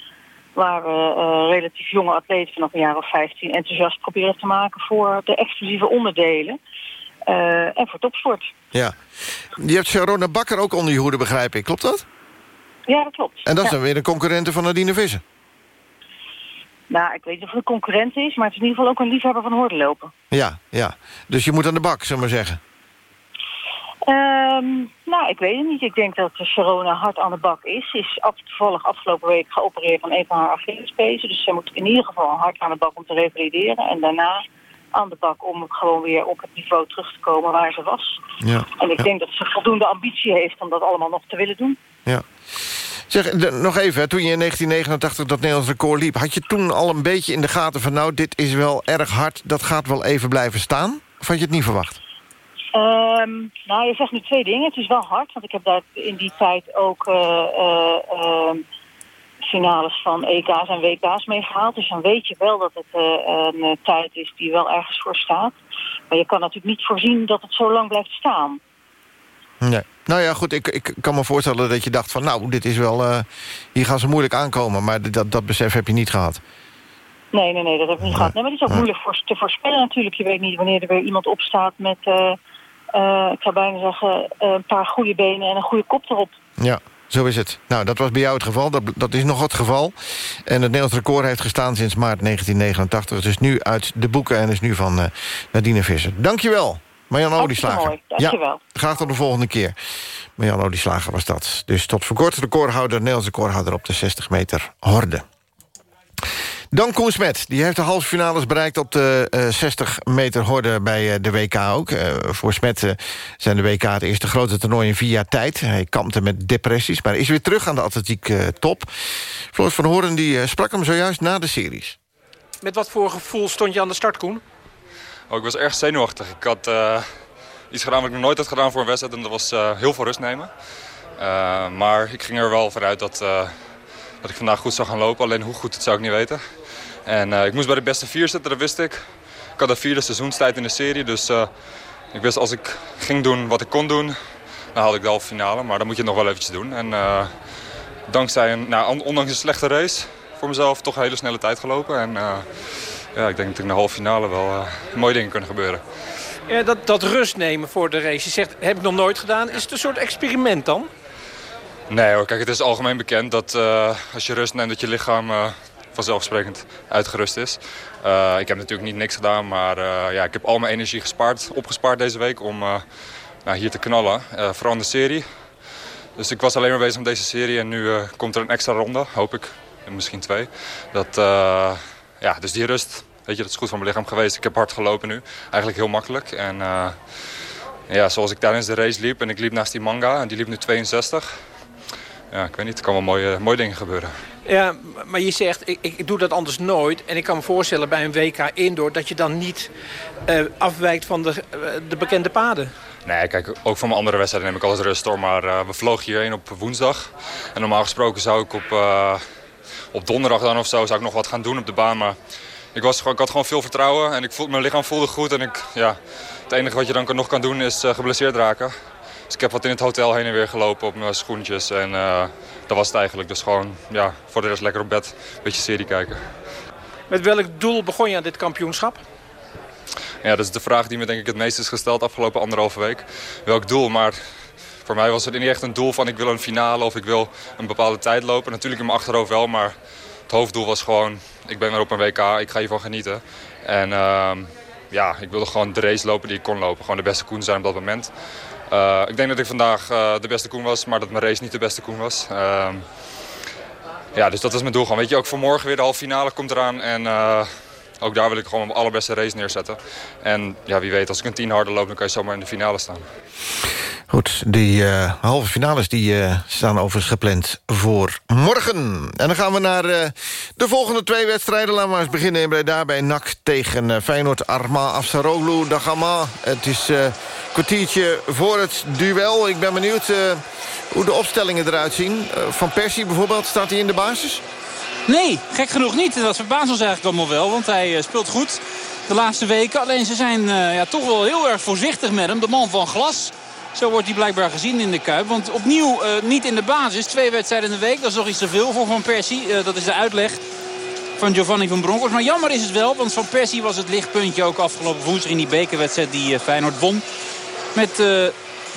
waar we relatief jonge atleten vanaf een jaar of 15 enthousiast proberen te maken... voor de exclusieve onderdelen en voor topsport. Ja. Je hebt Sharona Bakker ook onder je hoede, begrijp ik. Klopt dat? Ja, dat klopt. En dat is ja. dan weer een concurrente van Nadine Visser? Nou, ik weet niet of het een concurrent is, maar het is in ieder geval ook een liefhebber van hoordenlopen. Ja, ja. Dus je moet aan de bak, zullen we maar zeggen. Um, nou, ik weet het niet. Ik denk dat Sharona hard aan de bak is. Ze is toevallig afgelopen week geopereerd van een van haar Achillespezen. Dus ze moet in ieder geval hard aan de bak om te revalideren. En daarna aan de bak om gewoon weer op het niveau terug te komen waar ze was. Ja. En ik ja. denk dat ze voldoende ambitie heeft om dat allemaal nog te willen doen. Ja. Zeg, de, nog even, hè, toen je in 1989 dat Nederlands record liep... had je toen al een beetje in de gaten van... nou, dit is wel erg hard, dat gaat wel even blijven staan? Of had je het niet verwacht? Um, nou, je zegt nu twee dingen. Het is wel hard, want ik heb daar in die tijd ook... Uh, uh, uh, finales van EK's en WK's meegehaald. Dus dan weet je wel dat het uh, een tijd is die wel ergens voor staat. Maar je kan natuurlijk niet voorzien dat het zo lang blijft staan. Nee. Nou ja, goed, ik, ik kan me voorstellen dat je dacht van... nou, dit is wel, uh, hier gaan ze moeilijk aankomen. Maar dat, dat besef heb je niet gehad. Nee, nee, nee, dat heb ik niet gehad. Nee, maar het is ook moeilijk voor, te voorspellen natuurlijk. Je weet niet wanneer er weer iemand opstaat met... Uh, uh, ik zou bijna zeggen, een paar goede benen en een goede kop erop. Ja, zo is het. Nou, dat was bij jou het geval. Dat, dat is nog het geval. En het Nederlands record heeft gestaan sinds maart 1989. Het is nu uit de boeken en is nu van uh, Nadine Visser. Dankjewel. Marjan Olieslager. Mooi, dankjewel. Ja, graag tot de volgende keer. Marjan Olieslager was dat. Dus tot voor kort recordhouder, Nederlands recordhouder op de 60 meter horde. Dan Koen Smet, die heeft de halve finales bereikt op de uh, 60 meter horde bij uh, de WK ook. Uh, voor Smet uh, zijn de WK het eerste grote toernooi in vier jaar tijd. Hij kampte met depressies, maar is weer terug aan de atletiek top. Floris van Horen die, sprak hem zojuist na de series. Met wat voor gevoel stond je aan de start, Koen? Oh, ik was erg zenuwachtig. Ik had iets gedaan wat ik nog nooit had gedaan voor een wedstrijd. En dat was heel veel rust nemen. maar ik ging er wel vanuit dat, dat ik vandaag goed zou gaan lopen. Alleen hoe goed, dat zou ik niet weten. En uh, ik moest bij de beste vier zitten, dat wist ik. Ik had de vierde seizoenstijd in de serie, dus uh, ik wist als ik ging doen wat ik kon doen, dan haalde ik de halve finale. Maar dan moet je het nog wel eventjes doen. En uh, dankzij een, nou, ondanks een slechte race voor mezelf, toch een hele snelle tijd gelopen. En ja, ik denk dat in de halve finale wel mooie dingen kunnen gebeuren. Ja, dat, dat rust nemen voor de race, je zegt, heb ik nog nooit gedaan. Is het een soort experiment dan? Nee hoor, kijk, het is algemeen bekend dat als je rust neemt dat je lichaam vanzelfsprekend uitgerust is. Uh, ik heb natuurlijk niet niks gedaan, maar uh, ja, ik heb al mijn energie gespaard, opgespaard deze week om uh, nou, hier te knallen. vooral in de serie. Dus ik was alleen maar bezig met deze serie en nu komt er een extra ronde, hoop ik. En misschien twee. Dat, ja, dus die rust, weet je, dat is goed voor mijn lichaam geweest. Ik heb hard gelopen nu, eigenlijk heel makkelijk. En ja, zoals ik tijdens de race liep en ik liep naast die manga en die liep nu 62 ja, ik weet niet, er kan wel mooie, mooie dingen gebeuren. Ja, maar je zegt, ik, ik doe dat anders nooit. En ik kan me voorstellen bij een WK Indoor... dat je dan niet uh, afwijkt van de, de bekende paden. Nee, kijk, ook van mijn andere wedstrijden neem ik alles rust door. Maar uh, we vlogen hierheen op woensdag. En normaal gesproken zou ik op, op donderdag dan of zo zou ik nog wat gaan doen op de baan. Maar ik, was, ik had gewoon veel vertrouwen en ik voel, mijn lichaam voelde goed. En ik, ja, het enige wat je dan nog kan doen is geblesseerd raken. Dus ik heb wat in het hotel heen en weer gelopen op mijn schoentjes. En dat was het eigenlijk. Dus gewoon ja, voor de rest lekker op bed een beetje serie kijken. Met welk doel begon je aan dit kampioenschap? Ja, dat is de vraag die me denk ik het meest is gesteld afgelopen anderhalve week. Welk doel? Maar voor mij was het niet echt een doel van ik wil een finale of ik wil een bepaalde tijd lopen. Natuurlijk in mijn achterhoofd wel, maar het hoofddoel was gewoon... ik ben weer op een WK, ik ga hiervan genieten. En uh, ja, ik wilde gewoon de race lopen die ik kon lopen. Gewoon de beste Koen zijn op dat moment. Uh, ik denk dat ik vandaag uh, de beste Koen was, maar dat mijn race niet de beste Koen was. Uh, ja, dus dat was mijn doel. Gewoon. Weet je, ook vanmorgen weer de halve finale komt eraan. En uh, ook daar wil ik gewoon mijn allerbeste race neerzetten. En ja, wie weet, als ik een tien harder loop, dan kan je zomaar in de finale staan. Goed, die uh, halve finales die, uh, staan overigens gepland voor morgen. En dan gaan we naar uh, de volgende twee wedstrijden. Laten we eens beginnen in Breda bij NAC tegen Feyenoord. Arma Afsaroglu, Dagama. Het is een kwartiertje voor het duel. Ik ben benieuwd hoe de opstellingen eruit zien. Van Persie bijvoorbeeld, staat hij in de basis? Nee, gek genoeg niet. Dat verbaast ons eigenlijk allemaal wel, want hij speelt goed de laatste weken. Alleen ze zijn uh, ja, toch wel heel erg voorzichtig met hem. De man van glas. Zo wordt hij blijkbaar gezien in de Kuip. Want opnieuw uh, niet in de basis. Twee wedstrijden in de week. Dat is nog iets te veel voor Van Persie. Dat is de uitleg van Giovanni van Bronckhorst. Maar jammer is het wel. Want Van Persie was het lichtpuntje ook afgelopen woensdag in die bekerwedstrijd die Feyenoord won. Met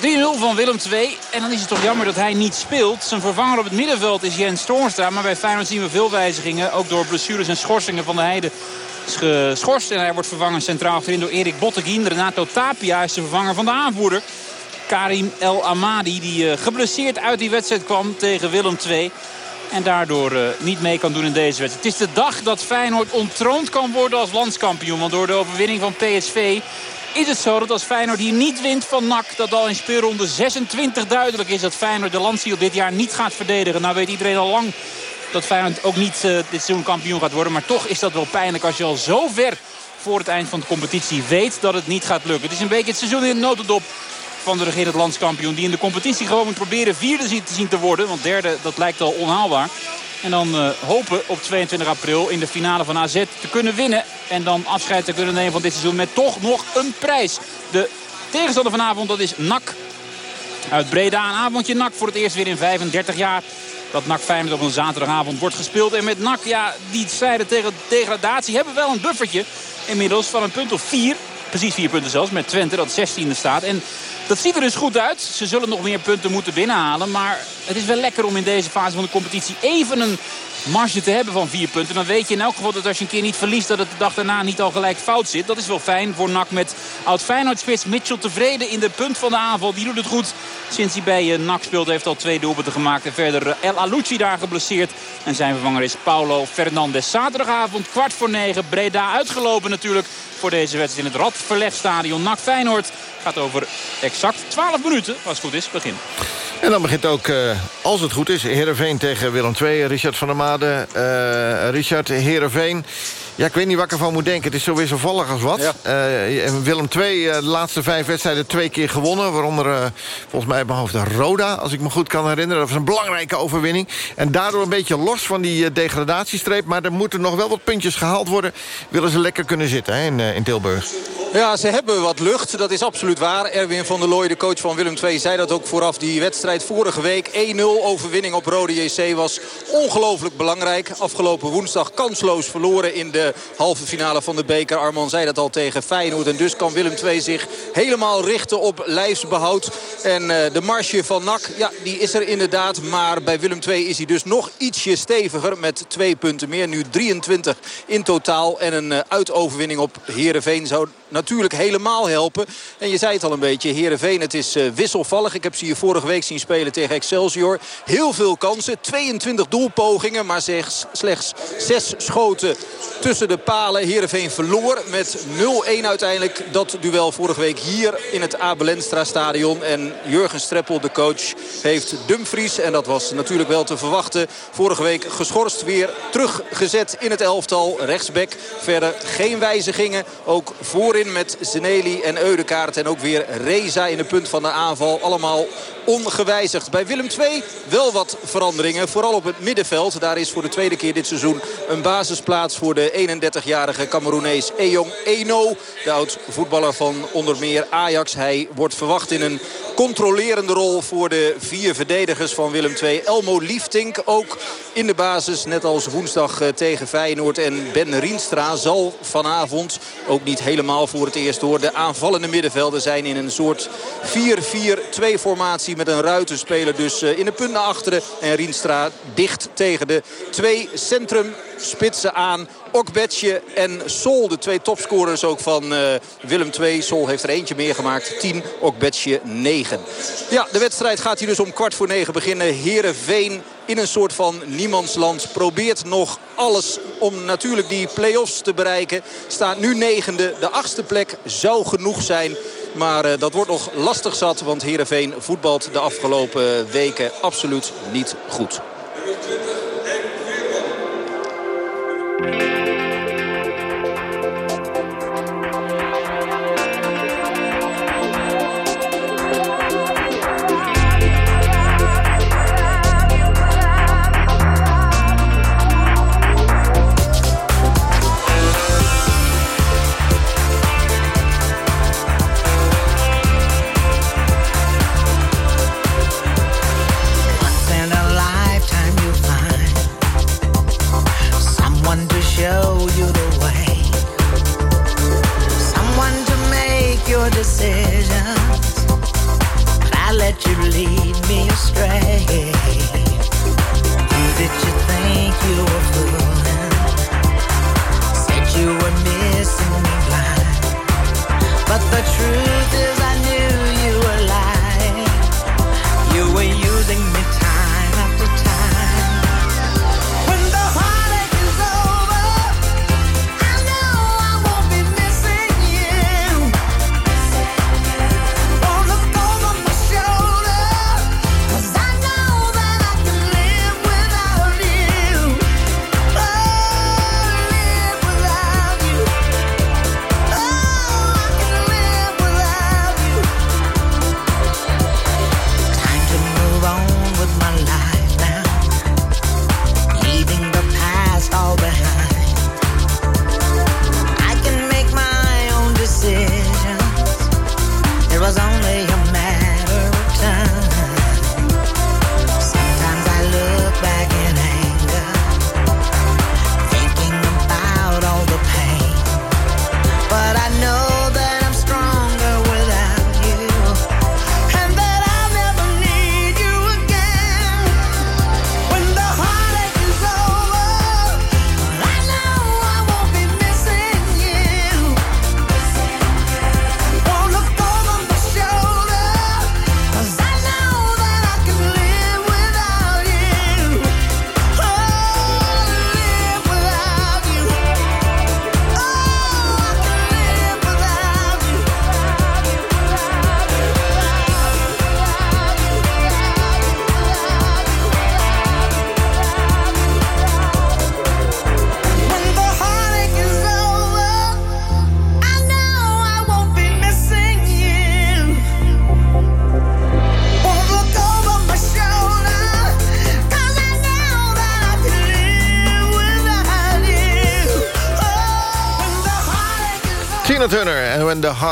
3-0 van Willem II. En dan is het toch jammer dat hij niet speelt. Zijn vervanger op het middenveld is Jens Toornstra. Maar bij Feyenoord zien we veel wijzigingen. Ook door blessures en schorsingen van de Heide is geschorst. En hij wordt vervangen centraal achterin door Erik Botteguin. Renato Tapia is de vervanger van de aanvoerder. Karim El Amadi die uh, geblesseerd uit die wedstrijd kwam tegen Willem II. En daardoor uh, niet mee kan doen in deze wedstrijd. Het is de dag dat Feyenoord ontroond kan worden als landskampioen. Want door de overwinning van PSV is het zo dat als Feyenoord hier niet wint van NAC... dat al in speelronde 26 duidelijk is dat Feyenoord de landstiel dit jaar niet gaat verdedigen. Nou weet iedereen al lang dat Feyenoord ook niet uh, dit seizoen kampioen gaat worden. Maar toch is dat wel pijnlijk als je al zo ver voor het eind van de competitie weet dat het niet gaat lukken. Het is een beetje het seizoen in de notendop van de regerend landskampioen. Die in de competitie gewoon moet proberen vierde te zien te worden. Want derde, dat lijkt al onhaalbaar. En dan uh, hopen op 22 april in de finale van AZ te kunnen winnen. En dan afscheid te kunnen nemen van dit seizoen met toch nog een prijs. De tegenstander vanavond dat is NAC uit Breda. Een avondje NAC voor het eerst weer in 35 jaar. Dat NAC Feyenoord op een zaterdagavond wordt gespeeld. En met NAC, ja, die strijden tegen degradatie hebben wel een buffertje. Inmiddels van een punt of vier. Precies vier punten zelfs, met Twente dat 16e staat. En dat ziet er dus goed uit. Ze zullen nog meer punten moeten binnenhalen. Maar het is wel lekker om in deze fase van de competitie even een marge te hebben van vier punten. Dan weet je in elk geval dat als je een keer niet verliest... dat het de dag daarna niet al gelijk fout zit. Dat is wel fijn voor NAC met oud-Feyenoord-spits Mitchell tevreden in de punt van de aanval. Die doet het goed sinds hij bij eh, NAC speelt. Heeft al twee doelpunten gemaakt. En verder eh, El Alucci daar geblesseerd. En zijn vervanger is Paulo Fernandes. Zaterdagavond kwart voor negen. Breda uitgelopen natuurlijk voor deze wedstrijd in het Radverlegstadion. NAC Feyenoord gaat over exact 12 minuten, als het goed is, begin. En dan begint ook, uh, als het goed is, Heerenveen tegen Willem II. Richard van der Made, uh, Richard Heerenveen. Ja, ik weet niet wat ik ervan moet denken. Het is zo wisselvallig als wat. Ja. Uh, Willem II, de laatste vijf wedstrijden twee keer gewonnen. Waaronder volgens mij op mijn hoofd de Roda, als ik me goed kan herinneren. Dat was een belangrijke overwinning. En daardoor een beetje los van die degradatiestreep. Maar er moeten nog wel wat puntjes gehaald worden. Willen ze lekker kunnen zitten hè, in, in Tilburg. Ja, ze hebben wat lucht. Dat is absoluut waar. Erwin van der Looy, de coach van Willem II, zei dat ook vooraf. Die wedstrijd vorige week. 1-0 overwinning op Rode JC was ongelooflijk belangrijk. Afgelopen woensdag kansloos verloren in de halve finale van de beker. Arman zei dat al tegen Feyenoord. En dus kan Willem II zich helemaal richten op lijfsbehoud. En uh, de marge van NAC, ja, die is er inderdaad. Maar bij Willem II is hij dus nog ietsje steviger. Met twee punten meer. Nu 23 in totaal. En een uh, uitoverwinning op Heerenveen zou natuurlijk helemaal helpen. En je zei het al een beetje, Heerenveen, het is wisselvallig. Ik heb ze hier vorige week zien spelen tegen Excelsior. Heel veel kansen, 22 doelpogingen, maar slechts, slechts 6 schoten tussen de palen. Heerenveen verloor met 0-1 uiteindelijk dat duel vorige week hier in het Abelenstra stadion. En Jurgen Streppel, de coach, heeft Dumfries. En dat was natuurlijk wel te verwachten. Vorige week geschorst weer teruggezet in het elftal. Rechtsback verder geen wijzigingen. Ook voorin met Zeneli en Eudekaart. En ook weer Reza in de punt van de aanval. Allemaal ongewijzigd. Bij Willem II wel wat veranderingen. Vooral op het middenveld. Daar is voor de tweede keer dit seizoen een basisplaats voor de 31-jarige Cameroenees Eyong Eno. De oud-voetballer van onder meer Ajax. Hij wordt verwacht in een controlerende rol voor de vier verdedigers van Willem II. Elmo Liefdink ook in de basis. Net als woensdag eh, tegen Feyenoord. En Ben Rienstra zal vanavond ook niet helemaal voor het eerst door. De aanvallende middenvelden zijn in een soort 4-4-2 formatie met een ruitenspeler dus eh, in de punt naar achteren. En Rienstra dicht tegen de twee centrum spitsen aan. Okbetje en Sol, de twee topscorers ook van uh, Willem II. Sol heeft er eentje meer gemaakt, 10, Okbetje 9. Ja, de wedstrijd gaat hier dus om kwart voor negen beginnen. Herenveen in een soort van niemandsland. Probeert nog alles om natuurlijk die play-offs te bereiken. Staat nu negende. De achtste plek zou genoeg zijn. Maar uh, dat wordt nog lastig zat. Want Heerenveen voetbalt de afgelopen weken absoluut niet goed.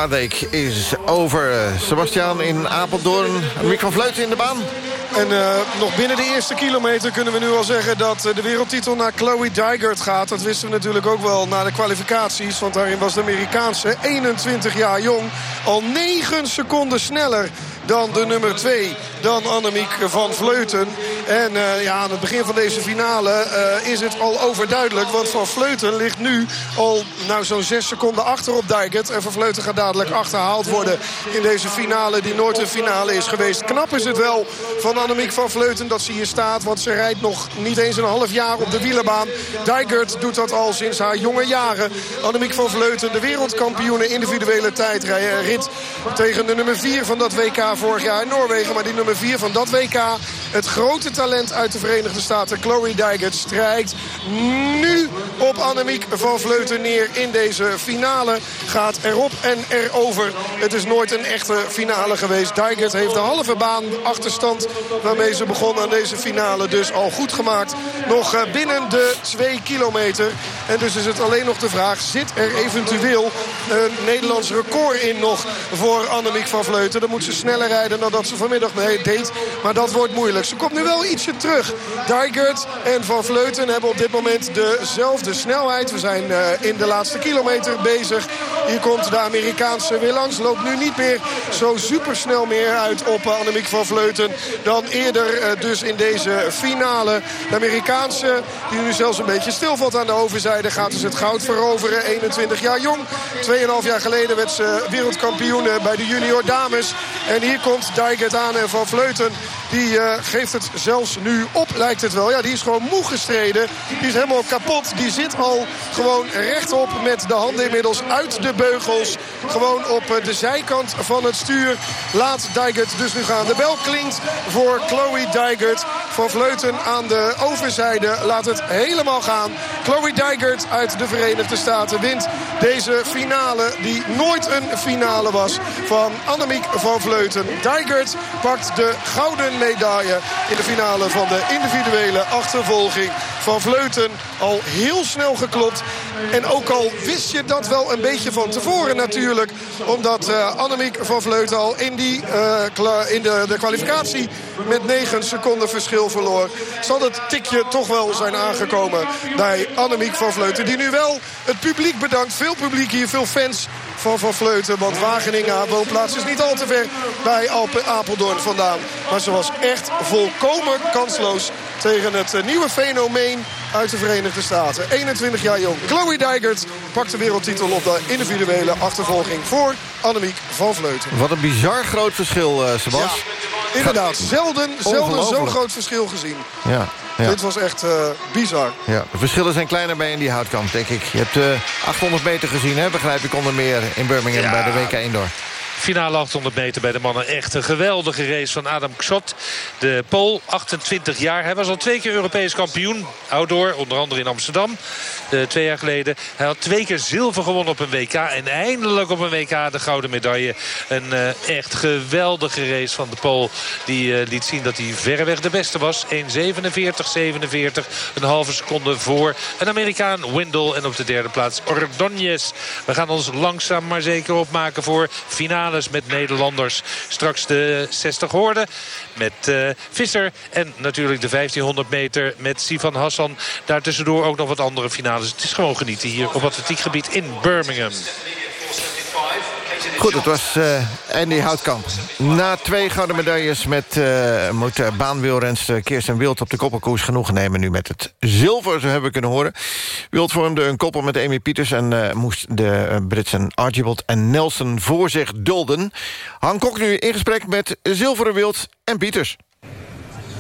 Heartache is over. Sebastian in Apeldoorn, Mick van Vleuten in de baan. En uh, nog binnen de eerste kilometer kunnen we nu al zeggen... dat uh, de wereldtitel naar Chloe Dijgert gaat. Dat wisten we natuurlijk ook wel na de kwalificaties. Want daarin was de Amerikaanse 21 jaar jong... al 9 seconden sneller dan de nummer 2, dan Annemiek van Vleuten. En uh, ja, aan het begin van deze finale uh, is het al overduidelijk. Want Van Vleuten ligt nu al nou, zo'n 6 seconden achter op Dijkert. En Van Vleuten gaat dadelijk achterhaald worden in deze finale die nooit een finale is geweest. Knap is het wel van Annemiek van Vleuten dat ze hier staat. Want ze rijdt nog niet eens een half jaar op de wielerbaan. Dijkert doet dat al sinds haar jonge jaren. Annemiek van Vleuten, de wereldkampioene individuele tijdrit. Tegen de nummer 4 van dat WK vorig jaar in Noorwegen. Maar die nummer 4 van dat WK, het grote talent uit de Verenigde Staten, Chloe Dijkert, strijkt nu op Annemiek van Vleuten neer in deze finale. Gaat erop en erover. Het is nooit een echte finale geweest. Dijkert heeft de halve baan achterstand waarmee ze begon aan deze finale. Dus al goed gemaakt. Nog eh, binnen de 2 kilometer. En dus is het alleen nog de vraag, zit er eventueel een Nederlands record in nog voor Annemiek van Vleuten? Dan moet ze sneller rijden dan dat ze vanmiddag deed. Maar dat wordt moeilijk. Ze komt nu wel ietsje terug. Dijkert en Van Vleuten hebben op dit moment dezelfde snelheid. We zijn eh, in de laatste kilometer bezig. Hier komt de Amerikaanse weer langs. Loopt nu niet meer zo supersnel meer uit op eh, Annemiek van Vleuten. Dan eerder eh, dus in deze finale. De Amerikaanse die nu zelfs een beetje stilvalt aan de overzijde. Gaat dus het goud veroveren. 21 jaar jong. 2,5 jaar geleden werd ze wereldkampioen bij de junior dames. En hier komt Dijkert aan en Van Vleuten. Die uh, geeft het zelfs nu op, lijkt het wel. Ja, die is gewoon moe gestreden. Die is helemaal kapot. Die zit al gewoon rechtop met de handen inmiddels uit de beugels. Gewoon op uh, de zijkant van het stuur. Laat Dijkert dus nu gaan. De bel klinkt voor Chloe Dijkert. Van Vleuten aan de overzijde laat het helemaal gaan. Chloe Dijkert uit de Verenigde Staten wint deze finale. Die nooit een finale was van Annemiek van Vleuten. Dijkert pakt de gouden medaille in de finale van de individuele achtervolging. Van Vleuten al heel snel geklopt. En ook al wist je dat wel een beetje van tevoren natuurlijk. Omdat uh, Annemiek van Vleuten al in, die, uh, in de, de kwalificatie met 9 seconden verschil verloor. Zal het tikje toch wel zijn aangekomen bij Annemiek van Vleuten. Die nu wel het publiek bedankt. Veel publiek hier, veel fans van Van Vleuten. Want Wageningen, haar woonplaats, is niet al te ver bij Alpe Apeldoorn vandaan. Maar ze was echt volkomen kansloos tegen het eh, nieuwe fenomeen uit de Verenigde Staten. 21 jaar jong. Chloe Dijkert pakt de wereldtitel op de individuele achtervolging voor Annemiek van Vleuten. Wat een bizar groot verschil, uh, Sebas. Ja, inderdaad. Zelden, zelden zo'n groot verschil gezien. Ja. Ja. Dit was echt uh, bizar. Ja, de verschillen zijn kleiner bij in die houtkamp, denk ik. Je hebt uh, 800 meter gezien, hè, begrijp ik, onder meer in Birmingham ja. bij de WK Indoor. Finale 800 meter bij de mannen. Echt een geweldige race van Adam Ksot. De Pool, 28 jaar. Hij was al twee keer Europees kampioen. Outdoor, onder andere in Amsterdam. Uh, twee jaar geleden. Hij had twee keer zilver gewonnen op een WK. En eindelijk op een WK de gouden medaille. Een uh, echt geweldige race van de Pool. Die uh, liet zien dat hij verreweg de beste was. 1.47, 47. Een halve seconde voor een Amerikaan Windle. En op de derde plaats Ordonez. We gaan ons langzaam maar zeker opmaken voor finale met Nederlanders. Straks de 60 hoorden met uh, Visser. En natuurlijk de 1500 meter met Sivan Hassan. Daartussendoor ook nog wat andere finales. Het is gewoon genieten hier op atletiekgebied in Birmingham. Goed, het was uh, Andy Houtkamp. Na twee gouden medailles met, uh, moet uh, baanwielrenster Kirsten Wild op de koppelkoers genoegen nemen nu met het zilver, zo hebben we kunnen horen. Wild vormde een koppel met Amy Pieters en moest de Britsen Archibald en Nelson voor zich dulden. Han Kok nu in gesprek met zilveren Wild en Pieters.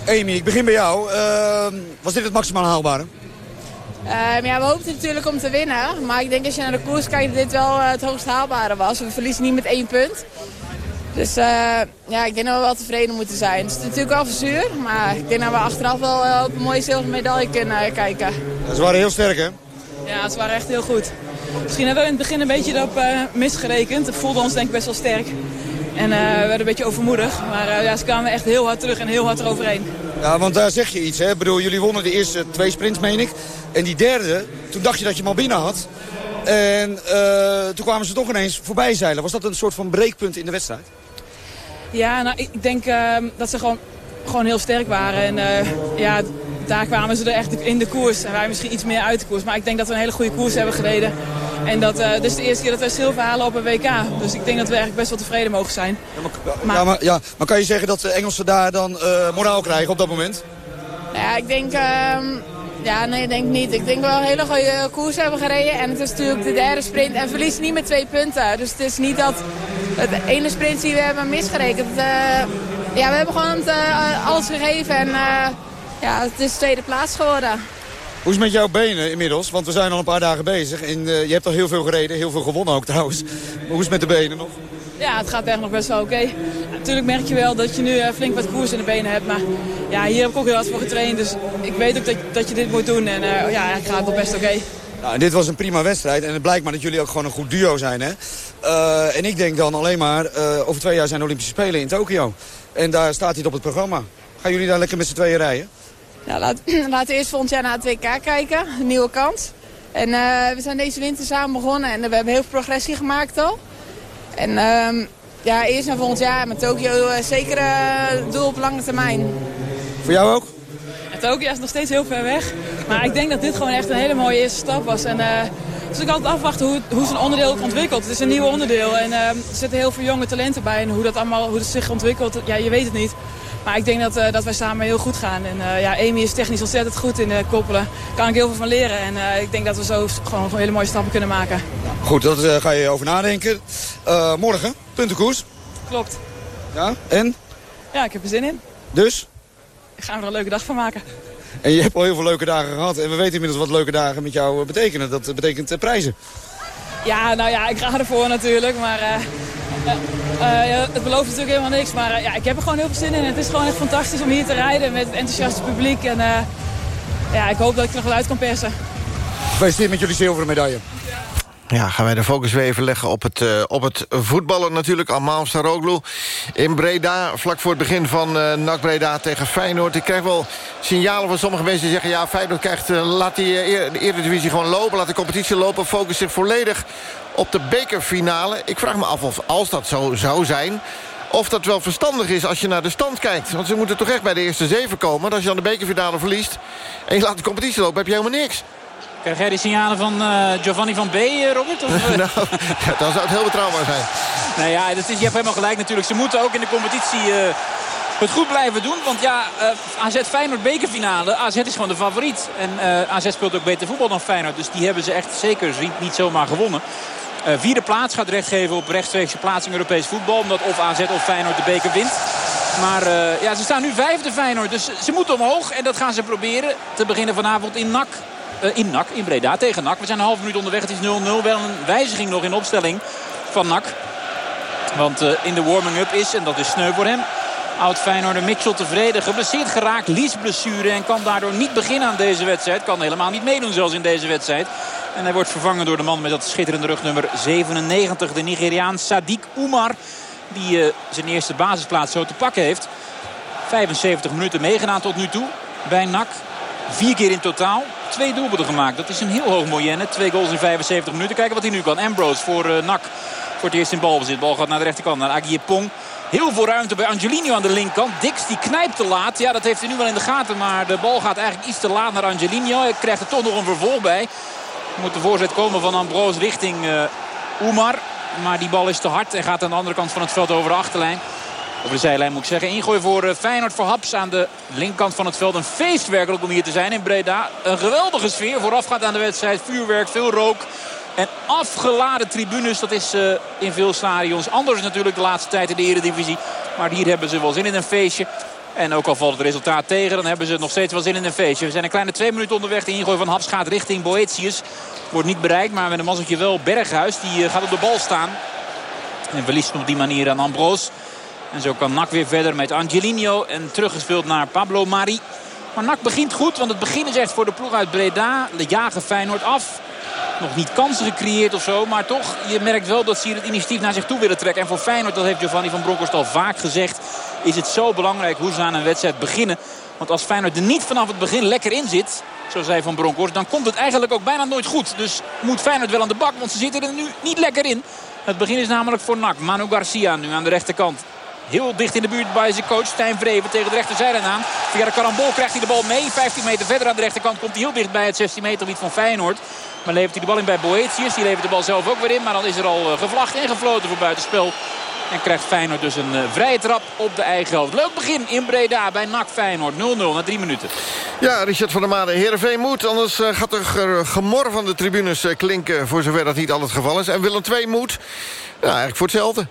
Amy, ik begin bij jou. was dit het maximaal haalbare? Um, ja, we hoopten natuurlijk om te winnen. Maar ik denk als je naar de koers kijkt dat dit wel uh, het hoogst haalbare was. We verliezen niet met één punt. Dus uh, ja, ik denk dat we wel tevreden moeten zijn. Het is natuurlijk wel verzuur, maar ik denk dat we achteraf wel uh, op een mooie zilveren medaille kunnen kijken. ze waren heel sterk, hè? Ja, ze waren echt heel goed. Misschien hebben we in het begin een beetje erop misgerekend. Het voelde ons denk ik best wel sterk. En we werden een beetje overmoedig. Maar ja, ze kwamen echt heel hard terug en heel hard eroverheen. Ja, want daar zeg je iets, hè? Ik bedoel, jullie wonnen de eerste twee sprints, meen ik. En die derde, toen dacht je dat je hem al binnen had. En uh, toen kwamen ze toch ineens voorbij zeilen. Was dat een soort van breekpunt in de wedstrijd? Ja, nou, ik denk uh, dat ze gewoon, gewoon heel sterk waren. En ja, daar kwamen ze er echt in de koers. En wij misschien iets meer uit de koers. Maar ik denk dat we een hele goede koers hebben gereden. En dat uh, dit is de eerste keer dat wij zilver halen op een WK. Dus ik denk dat we eigenlijk best wel tevreden mogen zijn. Ja, maar, maar, ja, maar, ja, maar kan je zeggen dat de Engelsen daar dan uh, moraal krijgen op dat moment? Ja, ik denk... ehm, ja, nee, ik denk niet. Ik denk wel een hele goede koers hebben gereden. En het is natuurlijk de derde sprint. En verlies niet met twee punten. Dus het is niet dat het ene sprint die we hebben misgerekend. Eh, ja, we hebben gewoon het, eh, alles gegeven. En eh, ja, het is tweede plaats geworden. Hoe is het met jouw benen inmiddels? Want we zijn al een paar dagen bezig. En eh, je hebt al heel veel gereden, heel veel gewonnen ook trouwens. Maar hoe is het met de benen nog? Ja, het gaat echt nog best wel oké. Natuurlijk merk je wel dat je nu eh, flink wat koers in de benen hebt. Maar ja, hier heb ik ook heel hard voor getraind. Dus ik weet ook dat, dat je dit moet doen. En eh, ja, het nog best oké. Nou, en dit was een prima wedstrijd. En het blijkt maar dat jullie ook gewoon een goed duo zijn. Hè? Eh, en ik denk dan alleen maar, eh, over twee jaar zijn de Olympische Spelen in Tokio. En daar staat hij op het programma. Gaan jullie daar lekker met z'n tweeën rijden? Ja, laat, *clears throat* laten we eerst volgend jaar naar het WK kijken. Een nieuwe kans. En eh, we zijn deze winter samen begonnen. En we hebben heel veel progressie gemaakt al. En ehm, ja, eerst naar volgend jaar met Tokio eh, zeker eh, het doel op lange termijn. Voor jou ook? Het Tokio is nog steeds heel ver weg. Maar ik denk dat dit gewoon echt een hele mooie eerste stap was. En, eh, dus ik altijd afwachten hoe, hoe zo'n onderdeel ontwikkelt. Het is een nieuw onderdeel en eh, er zitten heel veel jonge talenten bij. En hoe dat allemaal hoe het zich ontwikkelt, ja, je weet het niet. Maar ik denk dat, eh, dat wij samen heel goed gaan. En eh, ja, Amy is technisch ontzettend goed in de koppelen. Daar kan ik heel veel van leren. En eh, ik denk dat we zo gewoon hele mooie stappen kunnen maken. Goed, daar eh, ga je over nadenken. Eh, morgen, puntenkoers. Klopt. Ja, en? Ja, ik heb er zin in. Dus? Ik ga er een leuke dag van maken. En je hebt al heel veel leuke dagen gehad. En we weten inmiddels wat leuke dagen met jou eh, betekenen. Dat eh, betekent eh, prijzen. Ja, nou ja, ik ga ervoor natuurlijk. Maar eh, eh, eh, het belooft natuurlijk helemaal niks. Maar eh, ja, ik heb er gewoon heel veel zin in. Het is gewoon echt fantastisch om hier te rijden met het enthousiaste publiek. En eh, ja, ik hoop dat ik er nog wel uit kan persen. Gefeliciteerd met jullie zilveren medaille. Gaan wij de focus weer even leggen op het, eh, op het voetballen natuurlijk. Almaal Saroglu in Breda, vlak voor het begin van eh NAC Breda tegen Feyenoord. Ik krijg wel signalen van sommige mensen die zeggen... ja, Feyenoord krijgt, eh, laat die de Eredivisie gewoon lopen, laat de competitie lopen... focus zich volledig op de bekerfinale. Ik vraag me af of, als dat zo zou zijn... of dat wel verstandig is als je naar de stand kijkt. Want ze moeten toch echt bij de eerste zeven komen. En als je dan de bekerfinale verliest en je laat de competitie lopen... heb je helemaal niks. Krijg jij die signalen van eh, Giovanni van B, eh, Robert? Of, *laughs* eh? nou, ja, dan zou het heel betrouwbaar zijn. Nou ja, dat is, je hebt helemaal gelijk natuurlijk. Ze moeten ook in de competitie het goed blijven doen. Want ja, AZ Feyenoord bekerfinale. AZ is gewoon de favoriet. En AZ speelt ook beter voetbal dan Feyenoord. Dus die hebben ze echt zeker niet, zomaar gewonnen. Vierde plaats gaat recht geven op rechtstreekse plaats in Europees voetbal. Omdat of AZ of Feyenoord de beker wint. Maar ja, ze staan nu vijfde Feyenoord. Dus ze moeten omhoog. En dat gaan ze proberen. Te beginnen vanavond in NAC. Eh, in NAC, in Breda, tegen NAC. We zijn een half minuut onderweg. Het is 0-0. Wel een wijziging nog in opstelling van NAC. Want eh, in de warming-up is, en dat is sneu voor hem... Oud Feyenoorder Mitchell tevreden. Geblesseerd geraakt, liesblessure. En kan daardoor niet beginnen aan deze wedstrijd. Kan helemaal niet meedoen zoals in deze wedstrijd. En hij wordt vervangen door de man met dat schitterende rugnummer 97. De Nigeriaan Sadiq Umar. Die eh, zijn eerste basisplaats zo te pakken heeft. 75 minuten meegedaan tot nu toe bij NAC. Vier keer in totaal. Twee doelpunten gemaakt. Dat is een heel hoog moyenne. Twee goals in 75 minuten. Kijken wat hij nu kan. Ambrose voor eh, NAC. Voor het eerst in balbezit. Bal gaat naar de rechterkant. Naar Agie Pong. Heel veel ruimte bij Angelino aan de linkerkant. Dix die knijpt te laat. Ja, dat heeft hij nu wel in de gaten. Maar de bal gaat eigenlijk iets te laat naar Angelino. Hij krijgt er toch nog een vervolg bij. Moet de voorzet komen van Ambrose richting uh, Oemar. Maar die bal is te hard en gaat aan de andere kant van het veld over de achterlijn. Over de zijlijn moet ik zeggen. Ingooi voor uh, Feyenoord voor Haps aan de linkerkant van het veld. Een feest werkelijk om hier te zijn in Breda. Een geweldige sfeer. Voorafgaand aan de wedstrijd. Vuurwerk, veel rook. En afgeladen tribunes, dat is uh, in veel stadions. Anders natuurlijk de laatste tijd in de eredivisie. Maar hier hebben ze wel zin in een feestje. En ook al valt het resultaat tegen, dan hebben ze nog steeds wel zin in een feestje. We zijn een kleine twee minuten onderweg. De ingooi van Haps gaat richting Boetius. Wordt niet bereikt, maar met een mazzeltje wel Berghuis. Die uh, gaat op de bal staan. En verliest op die manier aan Ambroos. En zo kan Nak weer verder met Angelino. En teruggespeeld naar Pablo Mari. Maar Nak begint goed, want het begin is echt voor de ploeg uit Breda. De jagen Feyenoord af. Nog niet kansen gecreëerd of zo. Maar toch, je merkt wel dat ze hier het initiatief naar zich toe willen trekken. En voor Feyenoord, dat heeft Giovanni van Bronckhorst al vaak gezegd... is het zo belangrijk hoe ze aan een wedstrijd beginnen. Want als Feyenoord er niet vanaf het begin lekker in zit... zo zei Van Bronckhorst, dan komt het eigenlijk ook bijna nooit goed. Dus moet Feyenoord wel aan de bak, want ze zitten er nu niet lekker in. Het begin is namelijk voor NAC. Manu Garcia nu aan de rechterkant. Heel dicht in de buurt bij zijn coach Stijn Vreven tegen de rechterzijlijn aan. Via de karambol krijgt hij de bal mee. 15 meter verder aan de rechterkant komt hij heel dicht bij het 16 meter gebied van Feyenoord. Maar levert hij de bal in bij Boetius. Die levert de bal zelf ook weer in. Maar dan is er al gevlacht en gefloten voor buitenspel. En krijgt Feyenoord dus een vrije trap op de eigen helft. Leuk begin in Breda bij NAC Feyenoord. 0-0 na drie minuten. Ja, Richard van der Made, Heerenveen moet. Anders gaat er gemor van de tribunes klinken... voor zover dat niet al het geval is. En Willem II moet, ja, eigenlijk voor hetzelfde.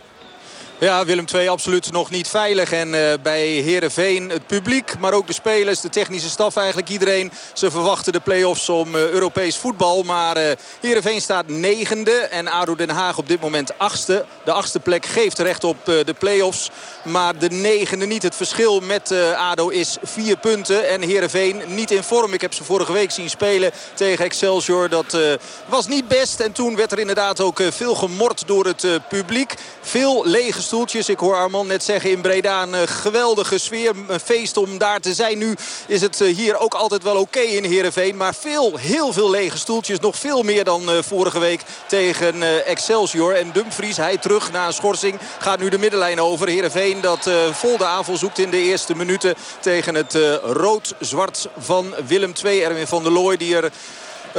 Ja, Willem II absoluut nog niet veilig. En uh, bij Herenveen het publiek, maar ook de spelers, de technische staf eigenlijk iedereen. Ze verwachten de play-offs om uh, Europees voetbal. Maar uh, Heerenveen staat negende en ADO Den Haag op dit moment achtste. De achtste plek geeft recht op de play-offs. Maar de negende niet. Het verschil met ADO is vier punten. En Heerenveen niet in vorm. Ik heb ze vorige week zien spelen tegen Excelsior. Dat was niet best. En toen werd er inderdaad ook veel gemord door het publiek. Veel lege stoeltjes. Ik hoor Armand net zeggen in Breda een eh, geweldige sfeer. Een feest om daar te zijn. Nu is het eh, hier ook altijd wel oké in Heerenveen. Maar veel, heel veel lege stoeltjes. Nog veel meer dan eh, vorige week tegen Excelsior. En Dumfries, hij terug na een schorsing, gaat nu de middenlijn over. Heerenveen dat vol de aanval zoekt in de eerste minuten tegen het rood-zwart van Willem II. Erwin van der Looy die er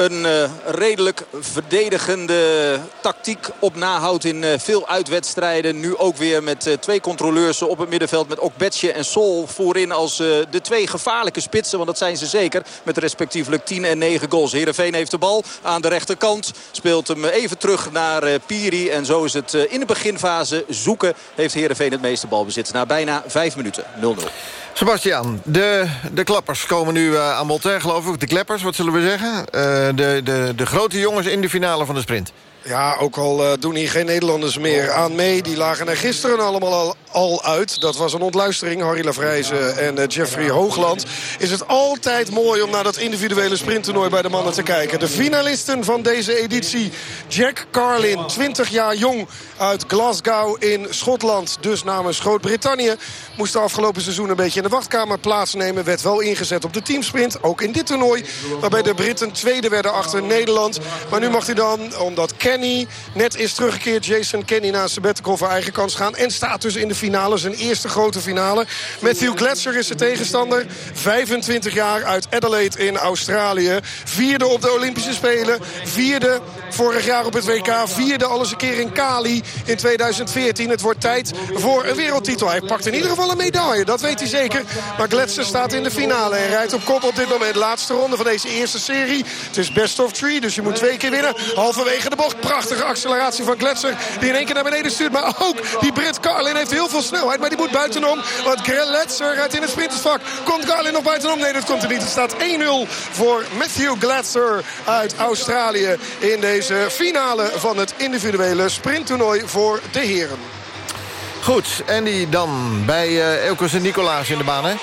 een uh, redelijk verdedigende tactiek op nahoudt in uh, veel uitwedstrijden. Nu ook weer met uh, twee controleurs op het middenveld. Met Okbetje en Sol voorin als de twee gevaarlijke spitsen. Want dat zijn ze zeker. Met respectievelijk 10 en 9 goals. Heerenveen heeft de bal aan de rechterkant. Speelt hem even terug naar Piri. En zo is het in de beginfase zoeken. Heeft Heerenveen het meeste balbezit. Na bijna 5 minuten 0-0. Sebastian, de, de klappers komen nu uh, aan bod, geloof ik. De kleppers, wat zullen we zeggen? Uh, de, de, de grote jongens in de finale van de sprint. Ja, ook al uh, doen hier geen Nederlanders meer aan mee. Die lagen er gisteren allemaal al, uit. Dat was een ontluistering. Harry Lavrijze en uh, Jeffrey Hoogland. Is het altijd mooi om naar dat individuele sprinttoernooi bij de mannen te kijken. De finalisten van deze editie. Jack Carlin, 20 jaar jong uit Glasgow in Schotland. Dus namens Groot-Brittannië. Moest de afgelopen seizoen een beetje in de wachtkamer plaatsnemen. Werd wel ingezet op de teamsprint. Ook in dit toernooi. Waarbij de Britten tweede werden achter Nederland. Maar nu mag hij dan, omdat Net is teruggekeerd. Jason Kenny naast sabbatical voor eigen kans gaan. En staat dus in de finale, zijn eerste grote finale. Matthew Gletser is de tegenstander. 25 jaar uit Adelaide in Australië. Vierde op de Olympische Spelen. Vierde vorig jaar op het WK. Vierde al eens een keer in Cali in 2014. Het wordt tijd voor een wereldtitel. Hij pakt in ieder geval een medaille, dat weet hij zeker. Maar Gletser staat in de finale en rijdt op kop op dit moment. Laatste ronde van deze eerste serie. Het is best of three, dus je moet twee keer winnen. Halverwege de bocht Prachtige acceleratie van Gletser. Die in één keer naar beneden stuurt. Maar ook die Brit Carlin heeft heel veel snelheid. Maar die moet buitenom. Want Gletser rijdt in het sprintersvak. Komt Carlin nog buitenom? Nee, dat komt er niet. Het staat 1-0 voor Matthew Gletser uit Australië. In deze finale van het individuele sprinttoernooi voor de heren. Goed, en die dan bij uh, Elkos en Nicolaas in de baan, hè?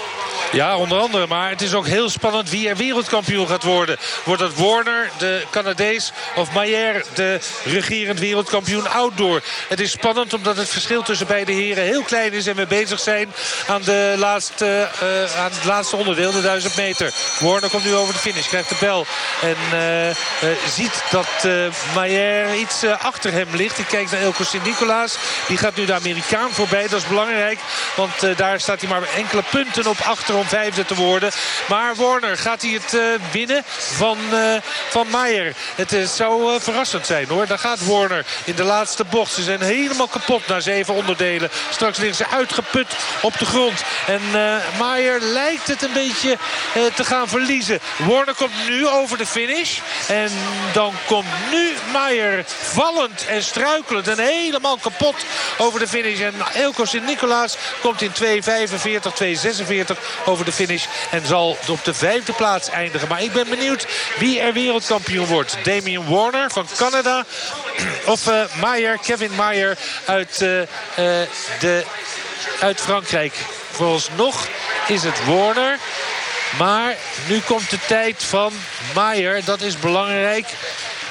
Ja, onder andere. Maar het is ook heel spannend wie er wereldkampioen gaat worden. Wordt het Warner, de Canadees, of Maier, de regerend wereldkampioen outdoor? Het is spannend omdat het verschil tussen beide heren heel klein is... en we bezig zijn aan, de laatste, uh, aan het laatste onderdeel, de 1000 meter. Warner komt nu over de finish, krijgt de bel. En uh, uh, ziet dat Maier iets achter hem ligt. Die kijkt naar Elko Sint-Nicolaas. Die gaat nu de Amerikaan voorbij. Dat is belangrijk, want daar staat hij maar enkele punten op achter om vijfde te worden. Maar Warner, gaat hij het uh, winnen van, uh, van Meijer? Het uh, zou verrassend zijn hoor. Daar gaat Warner in de laatste bocht. Ze zijn helemaal kapot na zeven onderdelen. Straks liggen ze uitgeput op de grond. En Meijer lijkt het een beetje te gaan verliezen. Warner komt nu over de finish. En dan komt nu Meijer vallend en struikelend en helemaal kapot over de finish. En Elko Sint-Nicolaas komt in 2.45, 2.46 over de finish. En zal op de vijfde plaats eindigen. Maar ik ben benieuwd wie er wereldkampioen wordt. Damien Warner van Canada. *clears throat* Of uh, Kevin Maier uit, uh, uh, de, uit Frankrijk. Vooralsnog is het Warner. Maar nu komt de tijd van Maier. Dat is belangrijk.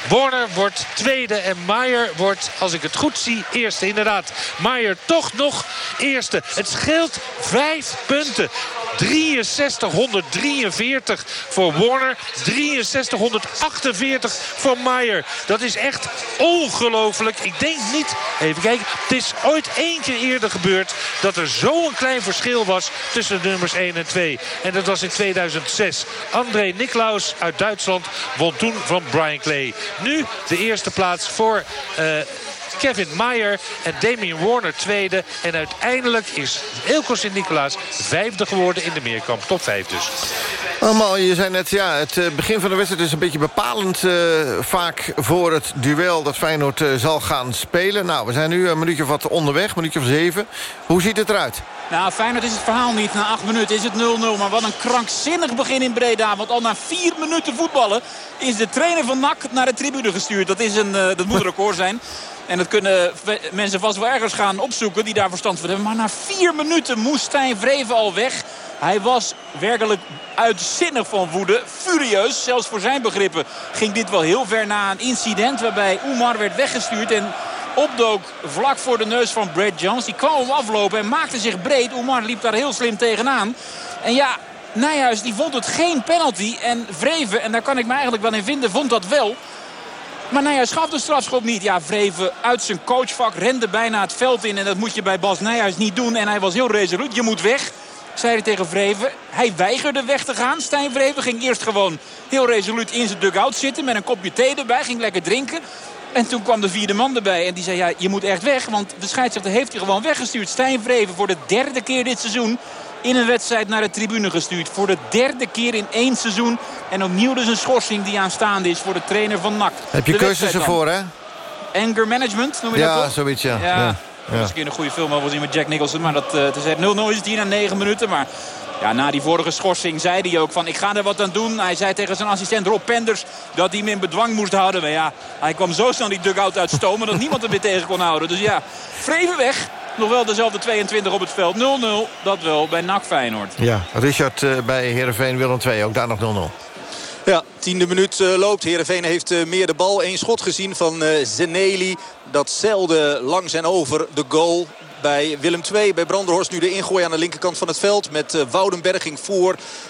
Warner wordt tweede en Maier wordt, als ik het goed zie, eerste. Inderdaad, Maier toch nog eerste. Het scheelt vijf punten. 6343 voor Warner. 6348 voor Maier. Dat is echt ongelooflijk. Ik denk niet... Even kijken. Het is ooit één keer eerder gebeurd... dat er zo'n klein verschil was tussen nummers 1 en 2. En dat was in 2006. André Niklaus uit Duitsland won toen van Brian Clay. Nu de eerste plaats voor... Uh, Kevin Mayer en Damien Warner tweede. En uiteindelijk is Eelco Sint-Nicolaas vijfde geworden in de meerkamp. Top 5 dus. Allemaal, je zei net, ja, het eh, begin van de wedstrijd is een beetje bepalend... Uh, vaak voor het duel dat Feyenoord uh, zal gaan spelen. Nou, we zijn nu een minuutje of wat onderweg, een minuutje of zeven. Hoe ziet het eruit? Nou, Feyenoord is het verhaal niet. Na acht minuten is het 0-0. Maar wat een krankzinnig begin in Breda. Want al na vier minuten voetballen is de trainer van NAC naar de tribune gestuurd. Dat, is een, uh, dat moet een record zijn. En dat kunnen mensen vast wel ergens gaan opzoeken die daar verstand van hebben. Maar na vier minuten moest Stijn Vreven al weg. Hij was werkelijk uitzinnig van woede. Furieus, zelfs voor zijn begrippen, ging dit wel heel ver na een incident... waarbij Oemar werd weggestuurd en opdook vlak voor de neus van Brad Jones. Die kwam hem aflopen en maakte zich breed. Oemar liep daar heel slim tegenaan. En ja, Nijhuis die vond het geen penalty. En Vreven, en daar kan ik me eigenlijk wel in vinden, vond dat wel... Maar Nijhuis gaf de strafschop niet. Ja, Vreven uit zijn coachvak rende bijna het veld in. En dat moet je bij Bas Nijhuis niet doen. En hij was heel resoluut. Je moet weg zei hij tegen Vreven. Hij weigerde weg te gaan. Stijn Vreven ging eerst gewoon heel resoluut in zijn dugout zitten... met een kopje thee erbij, ging lekker drinken. En toen kwam de vierde man erbij en die zei... ja, je moet echt weg, want de scheidsrechter heeft hij gewoon weggestuurd. Stijn Vreven voor de derde keer dit seizoen in een wedstrijd naar de tribune gestuurd. Voor de derde keer in één seizoen. En opnieuw dus een schorsing die aanstaande is voor de trainer van NAC. Heb je keuzes ervoor, hè? Anger management, noem je ja, dat toch? Zoiets, ja, ja. ja. Ja. is een keer een goede film over zien met Jack Nicholson. Maar dat, het is 0-0 is het hier na 9 minuten. Maar ja, na die vorige schorsing zei hij ook van ik ga er wat aan doen. Hij zei tegen zijn assistent Rob Penders dat hij hem in bedwang moest houden. Maar ja, hij kwam zo snel die dugout uitstomen dat niemand hem weer tegen kon houden. Dus ja, vreven weg. Nog wel dezelfde 22 op het veld. 0-0, dat wel, bij NAC Feyenoord. Ja, Richard uh, bij Heerenveen Willem 2, ook daar nog 0-0. Ja, tiende minuut uh, loopt. Heerenveen heeft uh, meer de bal. Eén schot gezien van Zeneli. Dat zeilde langs en over de goal bij Willem II. Bij Branderhorst nu de ingooi aan de linkerkant van het veld. Met uh, Woudenberg ging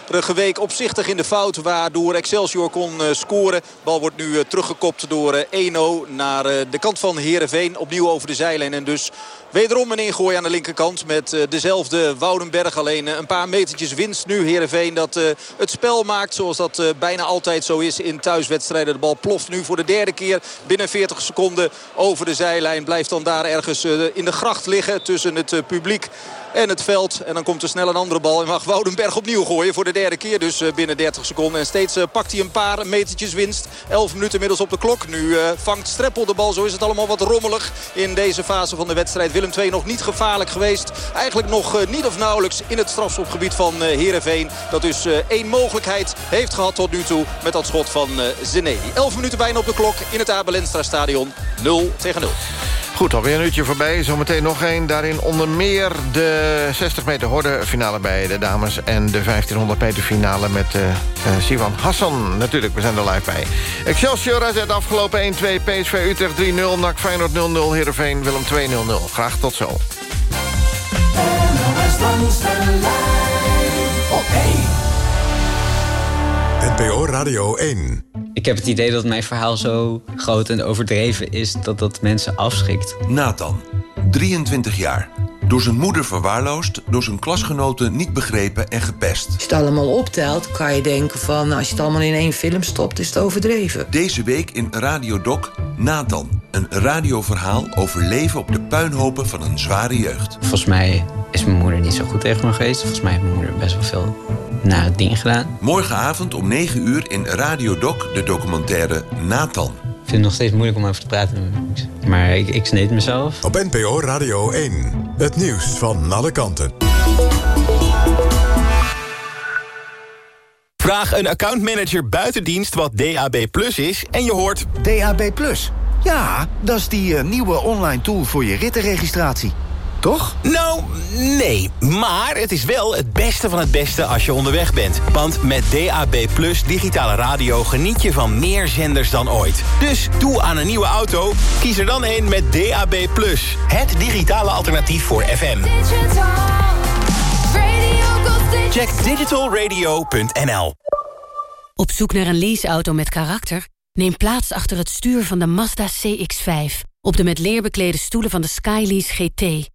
vorige week opzichtig in de fout. Waardoor Excelsior kon uh, scoren. Bal wordt nu uh, teruggekopt door Eno naar de kant van Heerenveen. Opnieuw over de zijlijn en dus... Wederom een ingooi aan de linkerkant met dezelfde Woudenberg. Alleen een paar metertjes winst nu. Heerenveen dat het spel maakt zoals dat bijna altijd zo is in thuiswedstrijden. De bal ploft nu voor de derde keer binnen 40 seconden over de zijlijn. Blijft dan daar ergens in de gracht liggen tussen het publiek en het veld. En dan komt er snel een andere bal. En mag Woudenberg opnieuw gooien voor de derde keer. Dus binnen 30 seconden. En steeds pakt hij een paar metertjes winst. 11 minuten inmiddels op de klok. Nu vangt Streppel de bal. Zo is het allemaal wat rommelig in deze fase van de wedstrijd. Willem II nog niet gevaarlijk geweest. Eigenlijk nog niet of nauwelijks in het strafschopgebied van Heerenveen. Dat dus één mogelijkheid heeft gehad tot nu toe met dat schot van Zenedi. 11 minuten bijna op de klok in het Abel Enstra stadion. 0 tegen 0. Goed, alweer een uurtje voorbij. Zometeen nog één. Daarin onder meer de 60 meter horde finale bij de dames... en de 1500 meter finale met uh, Sivan Hassan. Natuurlijk, we zijn er live bij. Excelsior AZ afgelopen 1-2, PSV Utrecht 3-0... NAC Feyenoord 0-0, Heerenveen Willem 2-0-0. Graag tot zo. NPO Radio 1. Ik heb het idee dat mijn verhaal zo groot en overdreven is... dat dat mensen afschrikt. Nathan, 23 jaar. Door zijn moeder verwaarloosd, door zijn klasgenoten niet begrepen en gepest. Als je het allemaal optelt, kan je denken van... als je het allemaal in één film stopt, is het overdreven. Deze week in Radio Doc Nathan. Een radioverhaal over leven op de puinhopen van een zware jeugd. Volgens mij is mijn moeder niet zo goed tegen me geweest. Volgens mij heeft mijn moeder best wel veel nare dingen gedaan. Morgenavond om 9 uur in Radio Doc de documentaire Nathan. Ik vind het nog steeds moeilijk om over te praten. Maar ik, ik sneed mezelf. Op NPO Radio 1. Het nieuws van alle kanten. Vraag een accountmanager buitendienst wat DAB Plus is en je hoort... DAB Plus? Ja, dat is die uh, nieuwe online tool voor je rittenregistratie. Toch? Nou, nee. Maar het is wel het beste van het beste als je onderweg bent. Want met DAB Plus digitale radio geniet je van meer zenders dan ooit. Dus doe aan een nieuwe auto, kies er dan een met DAB Plus. Het digitale alternatief voor FM. Check digitalradio.nl Op zoek naar een leaseauto met karakter? Neem plaats achter het stuur van de Mazda CX-5. Op de met leer beklede stoelen van de Skylease GT.